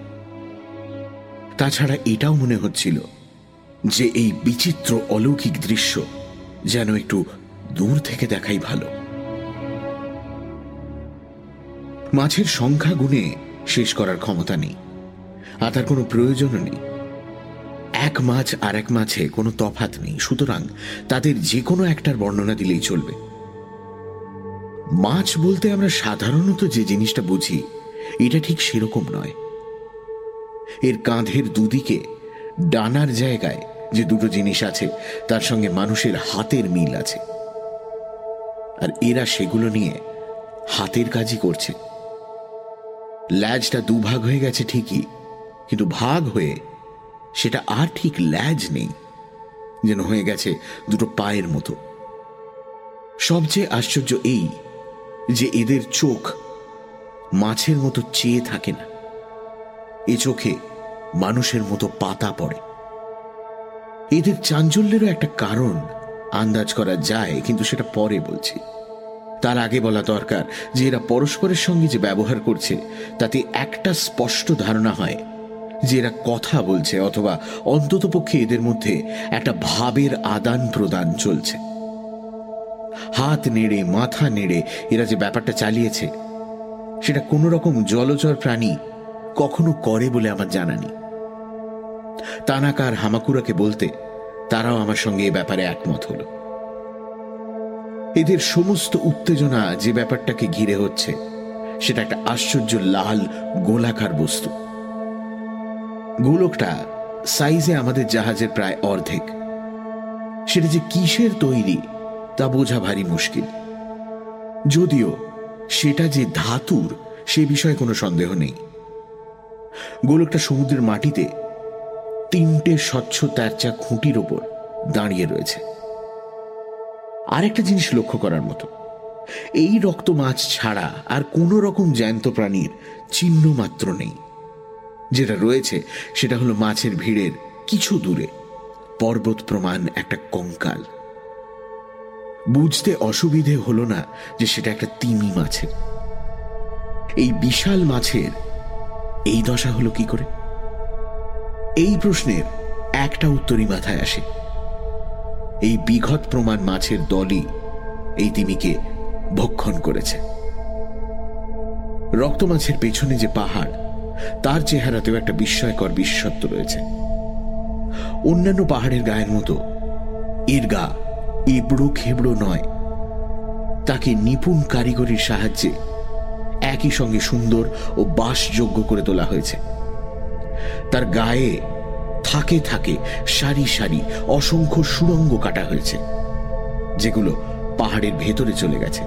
তাছাড়া এটাও মনে হচ্ছিল যে এই বিচিত্র অলৌকিক দৃশ্য যেন একটু দূর থেকে দেখাই ভালো। মাছের সংখ্যা গুণে শেষ করার ক্ষমতা নেই, আর তার কোনো প্রয়োজনও নেই। এক মাছ আর এক মাছে কোনো তফাত নেই, সুতরাং তাদের যে কোনো একটার বর্ণনা দিলেই চলবে। মাছ বলতে আমরা সাধারণত যে জিনিসটা বুঝি, এটা ঠিক সেরকম নয়। এর কাঁধের দুদিকে ডানার জায়গায় যে দুটো জিনিস আছে, তার সঙ্গে মানুষের হাতের মিল আছে। আর এরা সেগুলো নিয়ে হাতের কাজই করছে। ল্যাজটা দুভাগ হয়ে গেছে ঠিকই, কিন্তু ভাগ হয়ে সেটা আর ঠিক ল্যাজ নেই, যেন হয়ে গেছে দুটো পায়ের মতো। সবচেয়ে আশ্চর্য এই যে এদের চোখ মাছের মতো চেয়ে থাকে না। এ চোখে মানুষের মতো পাতা পড়ে। এদের চাঞ্চল্যেরও একটা কারণ আন্দাজ করা যায়, কিন্তু সেটা পরে বলছি। তার আগে বলা দরকার যে এরা পরস্পরের সঙ্গে যে ব্যবহার করছে, তাতে একটা স্পষ্ট ধারণা হয় যে এরা কথা বলছে অথবা অন্ততপক্ষে এদের মধ্যে একটা ভাবের আদান প্রদান চলছে। হাত নেড়ে, মাথা নেড়ে এরা যে ব্যাপারটা চালিয়েছে, সেটা কোনো রকম জলচর প্রাণী কখনো করে বলে আমার জানা নেই। তানাকার হামাকুরাকে বলতে তারাও আমার সঙ্গে এ ব্যাপারে একমত হল। এদের সমস্ত উত্তেজনা যে ব্যাপারটাকে ঘিরে হচ্ছে, সেটা একটা আশ্চর্য লাল গোলাকার বস্তু। গোলকটা সাইজে আমাদের জাহাজের প্রায় অর্ধেক। সেটা যে কিসের তৈরি তা বোঝা ভারী মুশকিল। যদিও সেটা যে ধাতুর সে বিষয়ে কোনো সন্দেহ নেই। গোলকটা সমুদ্রের মাটিতে তিনটে স্বচ্ছ তারচা খুঁটির ওপর দাঁড়িয়ে রয়েছে। আরেকটা জিনিস লক্ষ্য করার মতো। এই রক্ত মাছ ছাড়া আর কোনো রকম জ্যান্ত প্রাণীর চিহ্ন মাত্র নেই। যেটা রয়েছে, সেটা হলো মাছের ভিড়ের কিছু দূরে, পর্বত প্রমাণ একটা কঙ্কাল। বুঝতে অসুবিধে হলো না যে সেটা একটা তিমি মাছের। এই বিশাল মাছের এই দশা হলো কি করে? এই প্রশ্নের একটা উত্তরই মাথায় আসে। এই বিঘত প্রমাণ মাছের দলই এই তিমিকে ভক্ষণ করেছে। রক্ত মাছের পেছনে যে পাহাড়, তার চেহারাতেও একটা বিস্ময়কর বিশ্বত্ব রয়েছে। অন্যান্য পাহাড়ের গায়ের মতো এর গা এবড়ো খেবড়ো নয়। তাকে নিপুণ কারিগরির সাহায্যে একই সঙ্গে সুন্দর ও বাসযোগ্য করে তোলা হয়েছে। তার গায়ে থাকে থাকে সারি সারি অসংখ্য সুরঙ্গ কাটা হয়েছে, যেগুলো পাহাড়ের ভেতরে চলে গেছে।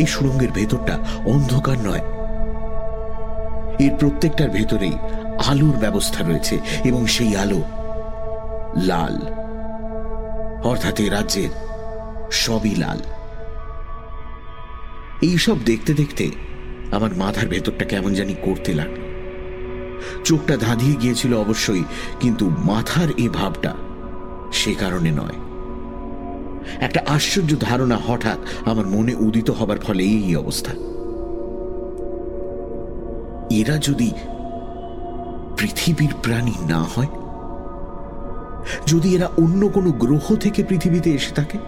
এই সুরঙ্গের ভেতরটা অন্ধকার নয়। এর প্রত্যেকটার ভেতরেই আলোর ব্যবস্থা রয়েছে এবং সেই আলো লাল। অর্থাৎ এ রাজ্যের সবই লাল। এইসব দেখতে দেখতে আমার মাথার ভেতরটা কেমন জানি করতে লাগল। চোখটা ধাঁধিয়ে গিয়েছিল অবশ্যই, কিন্তু মাথার এ ভাবটা সে কারণে নয়। একটা আশ্চর্য ধারণা হঠাৎ আমার মনে উদিত হবার ফলে এই অবস্থা। এরা যদি পৃথিবীর প্রাণী না হয়, যদি এরা অন্য কোনো গ্রহ থেকে পৃথিবীতে এসে থাকে,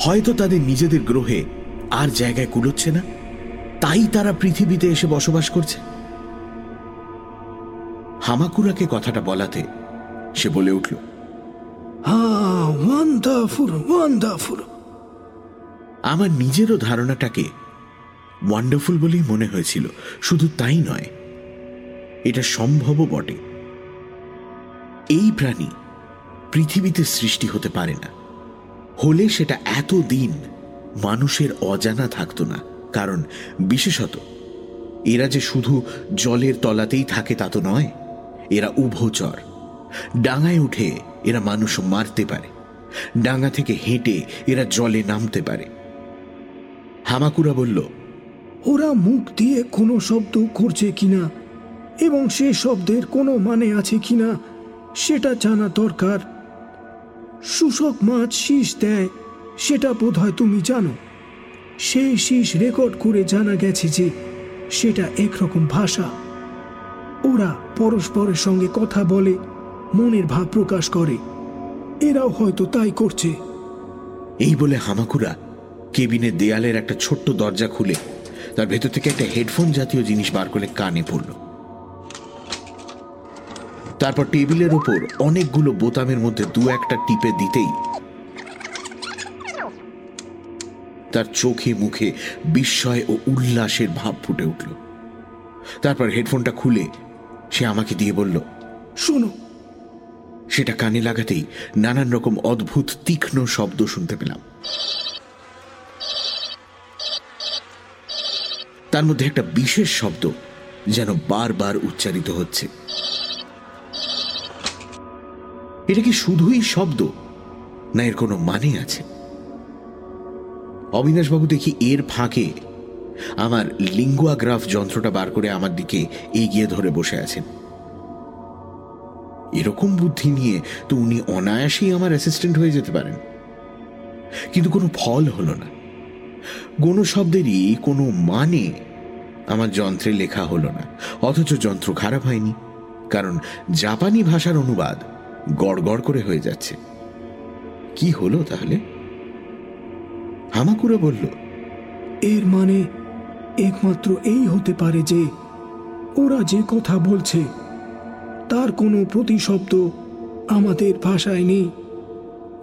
হয়তো তাদের নিজেদের গ্রহে আর জায়গায় কুলোচ্ছে না, তাই তারা পৃথিবীতে এসে বসবাস করছে। হামাকুরাকে কথাটা বলাতে সে বলে উঠল আমার নিজেরও ধারণাটাকে ওয়ান্ডারফুল বলেই মনে হয়েছিল, শুধু তাই নয়, এটা সম্ভবও বটে। এই প্রাণী পৃথিবীতে সৃষ্টি হতে পারে না, হলে সেটা এত দিন মানুষের অজানা থাকতো না, কারণ বিশেষত এরা যে শুধু জলের তলাতেই থাকে তা তো নয় এরা উভচর। ডাঙায় উঠে এরা মানুষ মারতে পারে। ডাঙা থেকে হেঁটে এরা জলে নামতে পারে। হামাকুরা বলল, ওরা মুখ দিয়ে কোনো শব্দ করছে কিনা এবং সে শব্দের কোনো মানে আছে কিনা সেটা জানা দরকার। শুষক মাছ শীষ দেয়, সেটা বোধহয় তুমি জানো। সেই শীষ রেকর্ড করে জানা গেছে যে সেটা একরকম ভাষা। ওরা পরস্পরের সঙ্গে কথা বলে, মনের ভাব প্রকাশ করে। এরাও হয়তো তাই করছে। এই বলে হামাকুরা কেবিনের দেয়ালের একটা ছোট্ট দরজা খুলে তার ভেতর থেকে একটা হেডফোন জাতীয় জিনিস বার করে কানে পড়ল। তারপর টেবিলের ওপর অনেকগুলো বোতামের মধ্যে দু একটা টিপে দিতেই তার চোখে মুখে বিস্ময় ও উল্লাসের ভাব ফুটে উঠল। তারপর হেডফোনটা খুলে সে আমাকে দিয়ে বলল, শোনো। সেটা কানে লাগাতেই নানান রকম অদ্ভুত, তীক্ষ্ণ শব্দ শুনতে পেলাম। তার মধ্যে একটা বিশেষ শব্দ যেন বারবার উচ্চারিত হচ্ছে। এটা কি শুধুই শব্দ, না এর কোনো মানে আছে? অবিনাশবাবু দেখি এর ফাঁকে আমার লিঙ্গুয়াগ্রাফ যন্ত্রটা বার করে আমার দিকে এগিয়ে ধরে বসে আছেন। এরকম বুদ্ধি নিয়ে তো উনি অনায়াসেই আমার অ্যাসিস্ট্যান্ট হয়ে যেতে পারেন। কিন্তু কোনো ফল হলো না। কোনো শব্দেরই কোনো মানে আমার যন্ত্রে লেখা হলো না। অথচ যন্ত্র খারাপ হয়নি, কারণ জাপানি ভাষার অনুবাদ গড়গড় করে হয়ে যাচ্ছে। কি হলো তাহলে? হামাকুরা বলল, এর মানে একমাত্র এই হতে পারে যে ওরা যে কথা বলছে, তার কোনো প্রতিশব্দ আমাদের ভাষায় নেই।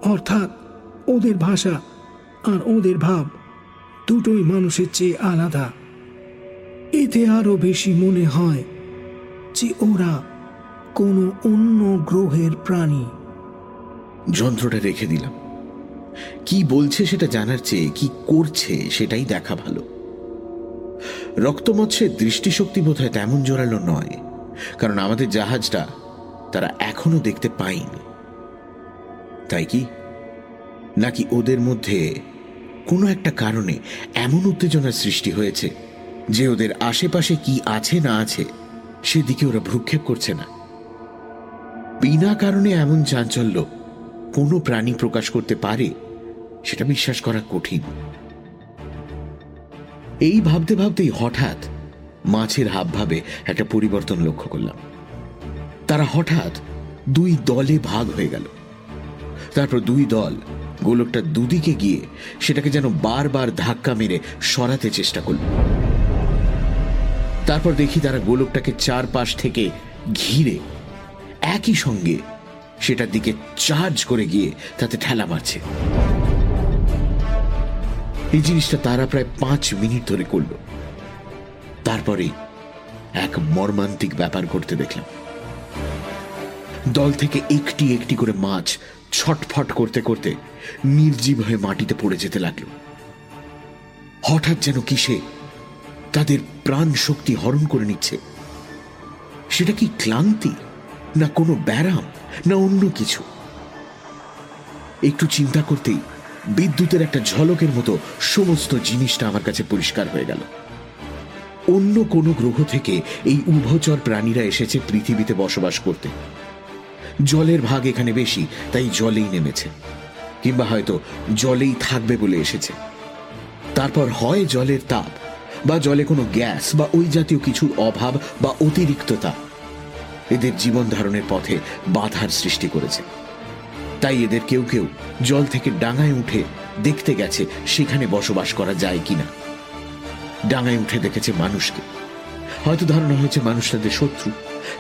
অর্থাৎ ওদের ভাষা আর ওদের ভাব দুটোই মানুষের চেয়ে আলাদা। এতে আরও বেশি মনে হয় যে ওরা কোনো অন্য গ্রহের প্রাণী। যন্ত্রটা রেখে দিলাম। কি বলছে সেটা জানার চেয়ে, কি করছে সেটাই দেখা ভালো। রক্তমৎস্যের দৃষ্টিশক্তি বোধহয় তেমন জোরালো নয়, কারণ আমাদের জাহাজটা তারা এখনও দেখতে পায়নি। তাই কি? নাকি ওদের মধ্যে কোনো একটা কারণে এমন উত্তেজনার সৃষ্টি হয়েছে যে ওদের আশেপাশে কি আছে না আছে সেদিকে ওরা ভ্রুক্ষেপ করছে না। বিনা কারণে এমন চাঞ্চল্য কোনো প্রাণী প্রকাশ করতে পারে, সেটা বিশ্বাস করা কঠিন। এই ভাবতে ভাবতেই হঠাৎ মাছের হাবভাবে একটা পরিবর্তন লক্ষ্য করলাম। তারা হঠাৎ দুই দলে ভাগ হয়ে গেল। তারপর দুই দল গোলকটা দুদিকে গিয়ে সেটাকে যেন বারবার ধাক্কা মেরে সরাতে চেষ্টা করল। তারপর দেখি তারা গোলকটাকে চারপাশ থেকে ঘিরে একই সঙ্গে সেটার দিকে চার্জ করে গিয়ে তাতে ঠেলা মারছে। এই জিনিসটা তারা প্রায় পাঁচ মিনিট ধরে করল। তারপরে এক মর্মান্তিক ব্যাপার ঘটতে দেখলাম। দল থেকে একটি একটি করে মাছ ছটফট করতে করতে নির্জীব হয়ে মাটিতে পড়ে যেতে লাগল। হঠাৎ যেন কিসে তাদের প্রাণ শক্তি হরণ করে নিচ্ছে। সেটা কি ক্লান্তি, না কোনো ব্যারাম, না অন্য কিছু? একটু চিন্তা করতেই বিদ্যুতের একটা ঝলকের মতো সমস্ত জিনিসটা আমার কাছে পরিষ্কার হয়ে গেল। অন্য কোনো গ্রহ থেকে এই উভচর প্রাণীরা এসেছে পৃথিবীতে বসবাস করতে। জলের ভাগ এখানে বেশি, তাই জলেই নেমেছে। কিংবা হয়তো জলেই থাকবে বলে এসেছে। তারপর হয় জলের তাপ, বা জলে কোনো গ্যাস, বা ওই জাতীয় কিছুর অভাব, বা অতিরিক্ততা। এদের জীবন ধারণের পথে বাধার সৃষ্টি করেছে। তাই এদের কেউ কেউ জল থেকে ডাঙায় উঠে দেখতে গেছে সেখানে বসবাস করা যায় কিনা। ডাঙায় উঠে দেখেছে মানুষকে। হয়তো ধারণা হয়েছে মানুষ তাদের শত্রু,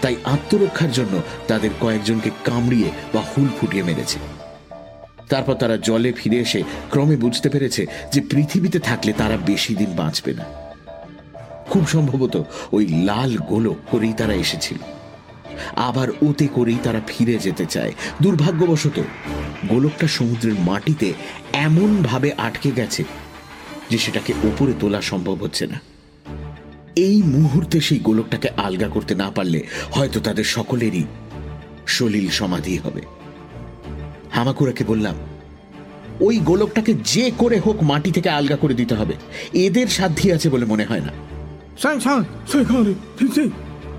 তাই আত্মরক্ষার জন্য তাদের কয়েকজনকে কামড়িয়ে বা হুল ফুটিয়ে মেরেছে। তারপর তারা জলে ফিরে এসে ক্রমে বুঝতে পেরেছে যে পৃথিবীতে থাকলে তারা বেশি দিন বাঁচবে না। খুব সম্ভবত ওই লাল গোলক করেই তারা এসেছিল। আবার ওতে করেই তারা ফিরে যেতে চায়। দুর্ভাগ্যবশত, গোলকটা সমুদ্রের মাটিতে এমন ভাবে আটকে গেছে যে সেটাকে উপরে তোলা সম্ভব হচ্ছে না। এই মুহূর্তে সেই গোলকটাকে আলগা করতে না পারলে হয়তো তাদের সকলেরই সলিল সমাধি হবে। হামাকুড়াকে বললাম, ওই গোলকটাকে যে করে হোক মাটি থেকে আলগা করে দিতে হবে। এদের সাধ্যি আছে বলে মনে হয় না।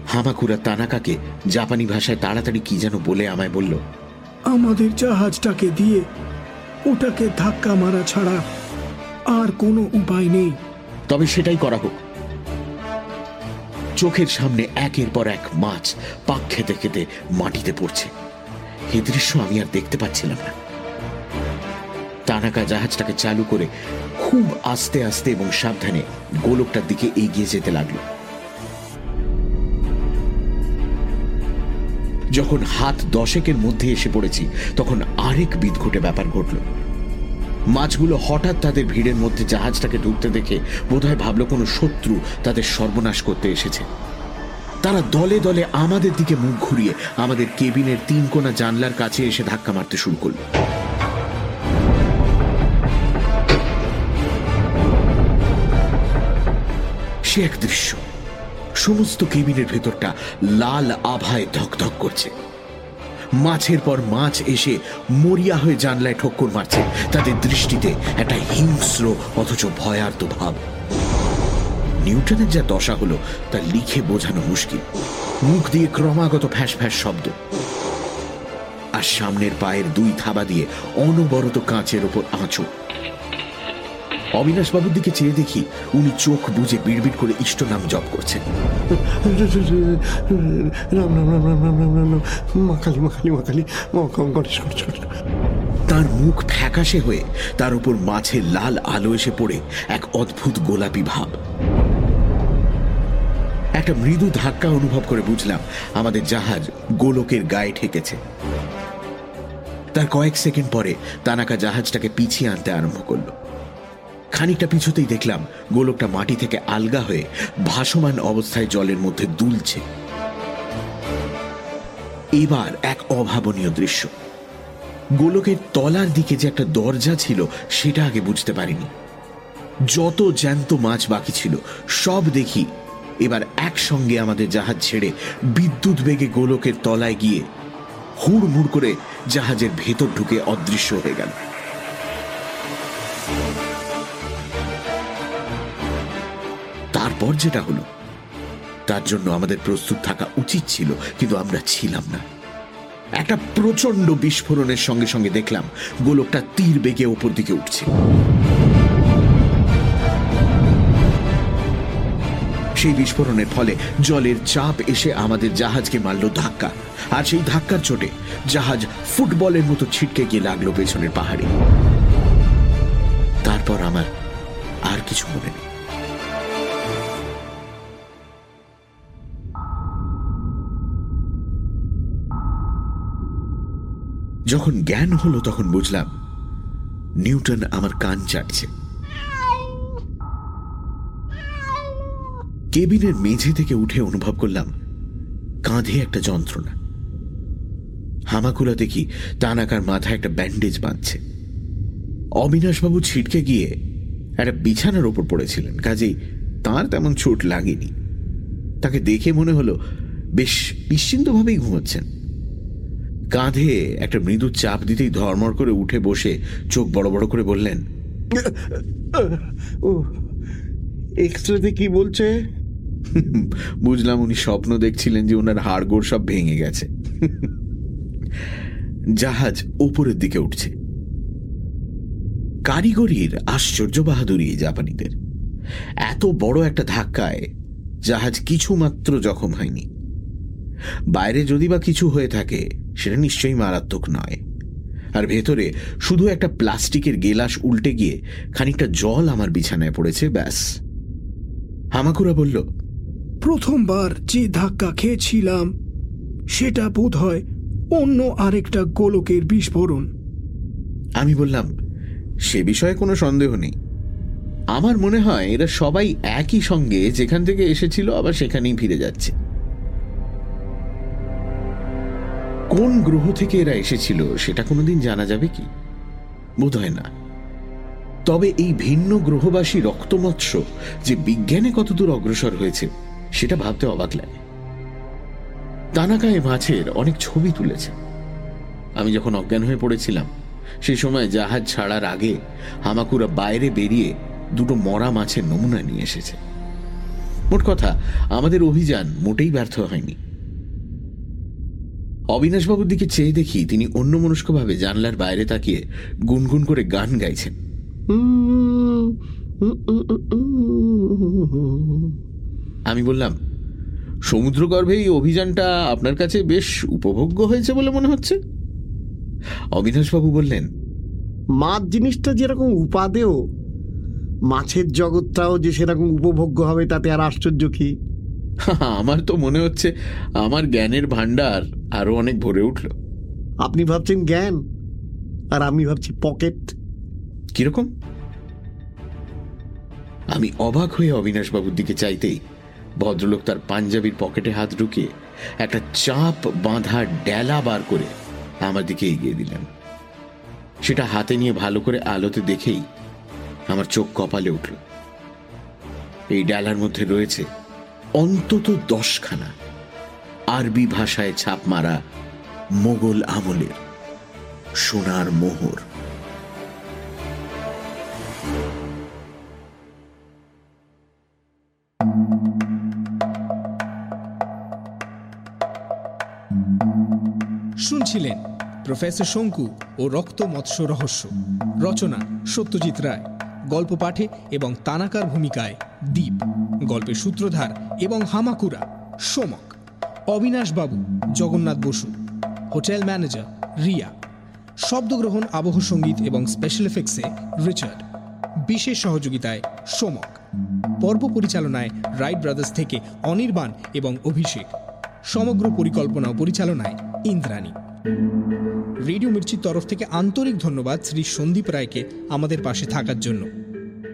হামাকুড়া তানাকাকে জাপানি ভাষায় তাড়াতাড়ি কি যেন বলে আমায় বলল আমাদের জাহাজটাকে দিয়ে ওটাকে ধাক্কা মারা ছাড়া আর কোনো উপায় নেই। তবে সেটাই করা হোক। চোখের সামনে একের পর এক মাছ পাক খেতে খেতে মাটিতে পড়ছে। এ দৃশ্য আমি আর দেখতে পাচ্ছিলাম না। তানাকা জাহাজটাকে চালু করে খুব আস্তে আস্তে এবং সাবধানে গোলকটার দিকে এগিয়ে যেতে লাগল। যখন হাত দশেকের মধ্যে এসে পড়েছি, তখন আরেক বিদঘুটে ব্যাপার ঘটল। মাছগুলো হঠাৎ তাদের ভিড়ের মধ্যে জাহাজটাকে ঢুকতে দেখে বোধহয় ভাবলো কোনো শত্রু তাদের সর্বনাশ করতে এসেছে। তারা দলে দলে আমাদের দিকে মুখ ঘুরিয়ে আমাদের কেবিনের তিন কোনা জানলার কাছে এসে ধাক্কা মারতে শুরু করল। সে এক দৃশ্য। সমস্ত কেবিনের ভেতরটা লাল আভায় ধকধক করছে। মাছের পর মাছ এসে মরিয়া হয়ে জানলায় ঠক্কর মারছে। তাদের দৃষ্টিতে একটা হিংস্র অথচ ভয়ার্ত ভাব। নিউটনের যা দশা হলো, তা লিখে বোঝানো মুশকিল। মুখ দিয়ে ক্রমাগত ফ্যাস ফ্যাঁস শব্দ। আর সামনের পায়ের দুই থাবা দিয়ে অনবরত কাঁচের ওপর আঁচো। অবিনাশবাবুর দিকে চেয়ে দেখি উনি চোখ বুঝে বিড়বিড় করে ইষ্ট নাম জপ করছেন। রাম রাম রাম রাম রাম রাম রাম রাম। মা কালী মা কালী মা কালী মা কম গণেশ গণেশ গণেশ। তার মুখ ফ্যাকাশে হয়ে তার উপর মাছের লাল আলো এসে পড়ে এক অদ্ভুত গোলাপি ভাব। একটা মৃদু ধাক্কা অনুভব করে বুঝলাম আমাদের জাহাজ গোলকের গায়ে ঠেকেছে। তার কয়েক সেকেন্ড পরে তানাকা জাহাজটাকে পিছিয়ে আনতে আরম্ভ করল। খানিকটা পিছুতেই দেখলাম গোলকটা মাটি থেকে আলগা হয়ে ভাসমান অবস্থায় জলের মধ্যে দুলছে। এবার এক অভাবনীয় দৃশ্য। গোলকের তলার দিকে যে একটা দরজা ছিল, সেটা আগে বুঝতে পারিনি। যত জ্যান্ত মাছ বাকি ছিল, সব দেখি এবার একসঙ্গে আমাদের জাহাজ ছেড়ে বিদ্যুৎ বেগে গোলকের তলায় গিয়ে হুড়মুড় করে জাহাজের ভেতর ঢুকে অদৃশ্য হয়ে গেল। তারপর যেটা হলো, তার জন্য আমাদের প্রস্তুত থাকা উচিত ছিল, কিন্তু আমরা ছিলাম না। একটা প্রচণ্ড বিস্ফোরণের সঙ্গে সঙ্গে দেখলাম, গোলকটা তীর বেগে ওপর দিকে উঠছে। সেই বিস্ফোরণের ফলে জলের চাপ এসে আমাদের জাহাজকে মারল ধাক্কা। আর সেই ধাক্কার চোটে জাহাজ ফুটবলের মতো ছিটকে গিয়ে লাগল পেছনের পাহাড়ে। তারপর আমার আর কিছু মনে নেই। যখন জ্ঞান হলো তখন বুঝলাম, নিউটন আমার কান চাটছে। কেবিনের মেঝে থেকে উঠে অনুভব করলাম, কাঁধে একটা যন্ত্রণা। হামাকুলা দেখি তানাকার মাথায় একটা ব্যান্ডেজ বাঁধছে। অবিনাশবাবু ছিটকে গিয়ে একটা বিছানার ওপর পড়েছিলেন, কাজেই তার তেমন চোট লাগেনি। তাকে দেখে মনে হলো, বেশ নিশ্চিন্তভাবেই ঘুমাচ্ছেন। কাঁধে একটা মৃদু চাপ দিতেই ধর্মর করে উঠে বসে চোখ বড় বড় করে বললেন ও কি বলছে? বুঝলাম উনি স্বপ্ন দেখছিলেন যে ওনার হাড়গোড় সব ভেঙে গেছে। জাহাজ উপরের দিকে উঠছে। কারিগরির আশ্চর্য বাহাদুরি জাপানিদের। এত বড় একটা ধাক্কায় জাহাজ কিছুমাত্র জখম হয়নি। বাইরে যদি বা কিছু হয়ে থাকে সেটা নিশ্চয়ই মারাত্মক নয়। আর ভেতরে শুধু একটা প্লাস্টিকের গেলাস উল্টে গিয়ে খানিকটা জল আমার বিছানায় পড়েছে ব্যাস। হামাকুরা বলল প্রথমবার যে ধাক্কা খেয়েছিলাম সেটা বোধ হয় অন্য আরেকটা গোলকের বিস্ফোরণ। আমি বললাম সে বিষয়ে কোনো সন্দেহ নেই। আমার মনে হয় এরা সবাই একই সঙ্গে যেখান থেকে এসেছিল আবার সেখানেই ফিরে যাচ্ছে। কোন গ্রহ থেকে এরা এসেছিল সেটা কোনোদিন জানা যাবে কি? বোধ হয় না। তবে এই ভিন্ন গ্রহবাসী রক্তমৎস্য যে বিজ্ঞানে কতদূর অগ্রসর হয়েছে, সেটা ভাবতে অবাক লাগে। তানাকায় মাছের অনেক ছবি তুলেছে। আমি যখন অজ্ঞান হয়ে পড়েছিলাম সেই সময় জাহাজ ছাড়ার আগে হামাকুরা বাইরে বেরিয়ে দুটো মরা মাছের নমুনা নিয়ে এসেছে। মোট কথা, আমাদের অভিযান মোটেই ব্যর্থ হয়নি। অবিনাশবাবুর দিকে চেয়ে দেখি তিনি অন্যমনস্কভাবে জানলার বাইরে তাকিয়ে গুনগুন করে গান গাইছেন। আমি বললাম, সমুদ্রগর্ভে এই অভিযানটা আপনার কাছে বেশ উপভোগ্য হয়েছে বলে মনে হচ্ছে? অবিনাশবাবু বললেন, মাছ জিনিসটা যেরকম উপাদেয়, মাছের জগৎটাও যে সেরকম উপভোগ্য হবে তাতে আর আশ্চর্য কি? <laughs> আমার তো মনে হচ্ছে আমার জ্ঞানের ভান্ডার আরও অনেক ভরে উঠল। আপনি ভাবছেন জ্ঞান আর আমি ভাবছি পকেট। কীরকম? আমি অবাক হয়ে অবিনাশবাবুর দিকে চাইতেই ভদ্রলোক তার পাঞ্জাবির পকেটে হাত ঢুকিয়ে একটা চাপ বাঁধা ডেলা বার করে আমার দিকে এগিয়ে দিলেন। সেটা হাতে নিয়ে ভালো করে আলোতে দেখেই আমার চোখ কপালে উঠল। এই ডালার মধ্যে রয়েছে অন্তত দশখানা আরবি ভাষায় ছাপ মারা মোগল আমলের সোনার মোহর। শুনছিলেন প্রফেসর শঙ্কু ও রক্ত মৎস্য রহস্য। রচনা সত্যজিৎ রায়। গল্প পাঠে এবং তানাকার ভূমিকায় দ্বীপ গল্পের সূত্রধার এবং Hamakura, Somak Abinash babu Jagannath Basu, hotel manager, Riya, শব্দগ্রহণ, আবহ সংগীত এবং স্পেশাল এফেক্টসে রিচার্ড, বিশেষ সহযোগিতায় সোমক, পর্ব পরিচালনায় রাইট ব্রাদার্স থেকে অনির্বাণ এবং অভিষেক, সমগ্র পরিকল্পনা ও পরিচালনায় ইন্দ্রাণী। রেডিও মির্চির তরফ থেকে আন্তরিক ধন্যবাদ শ্রী সন্দীপ রায়কে আমাদের পাশে থাকার জন্য।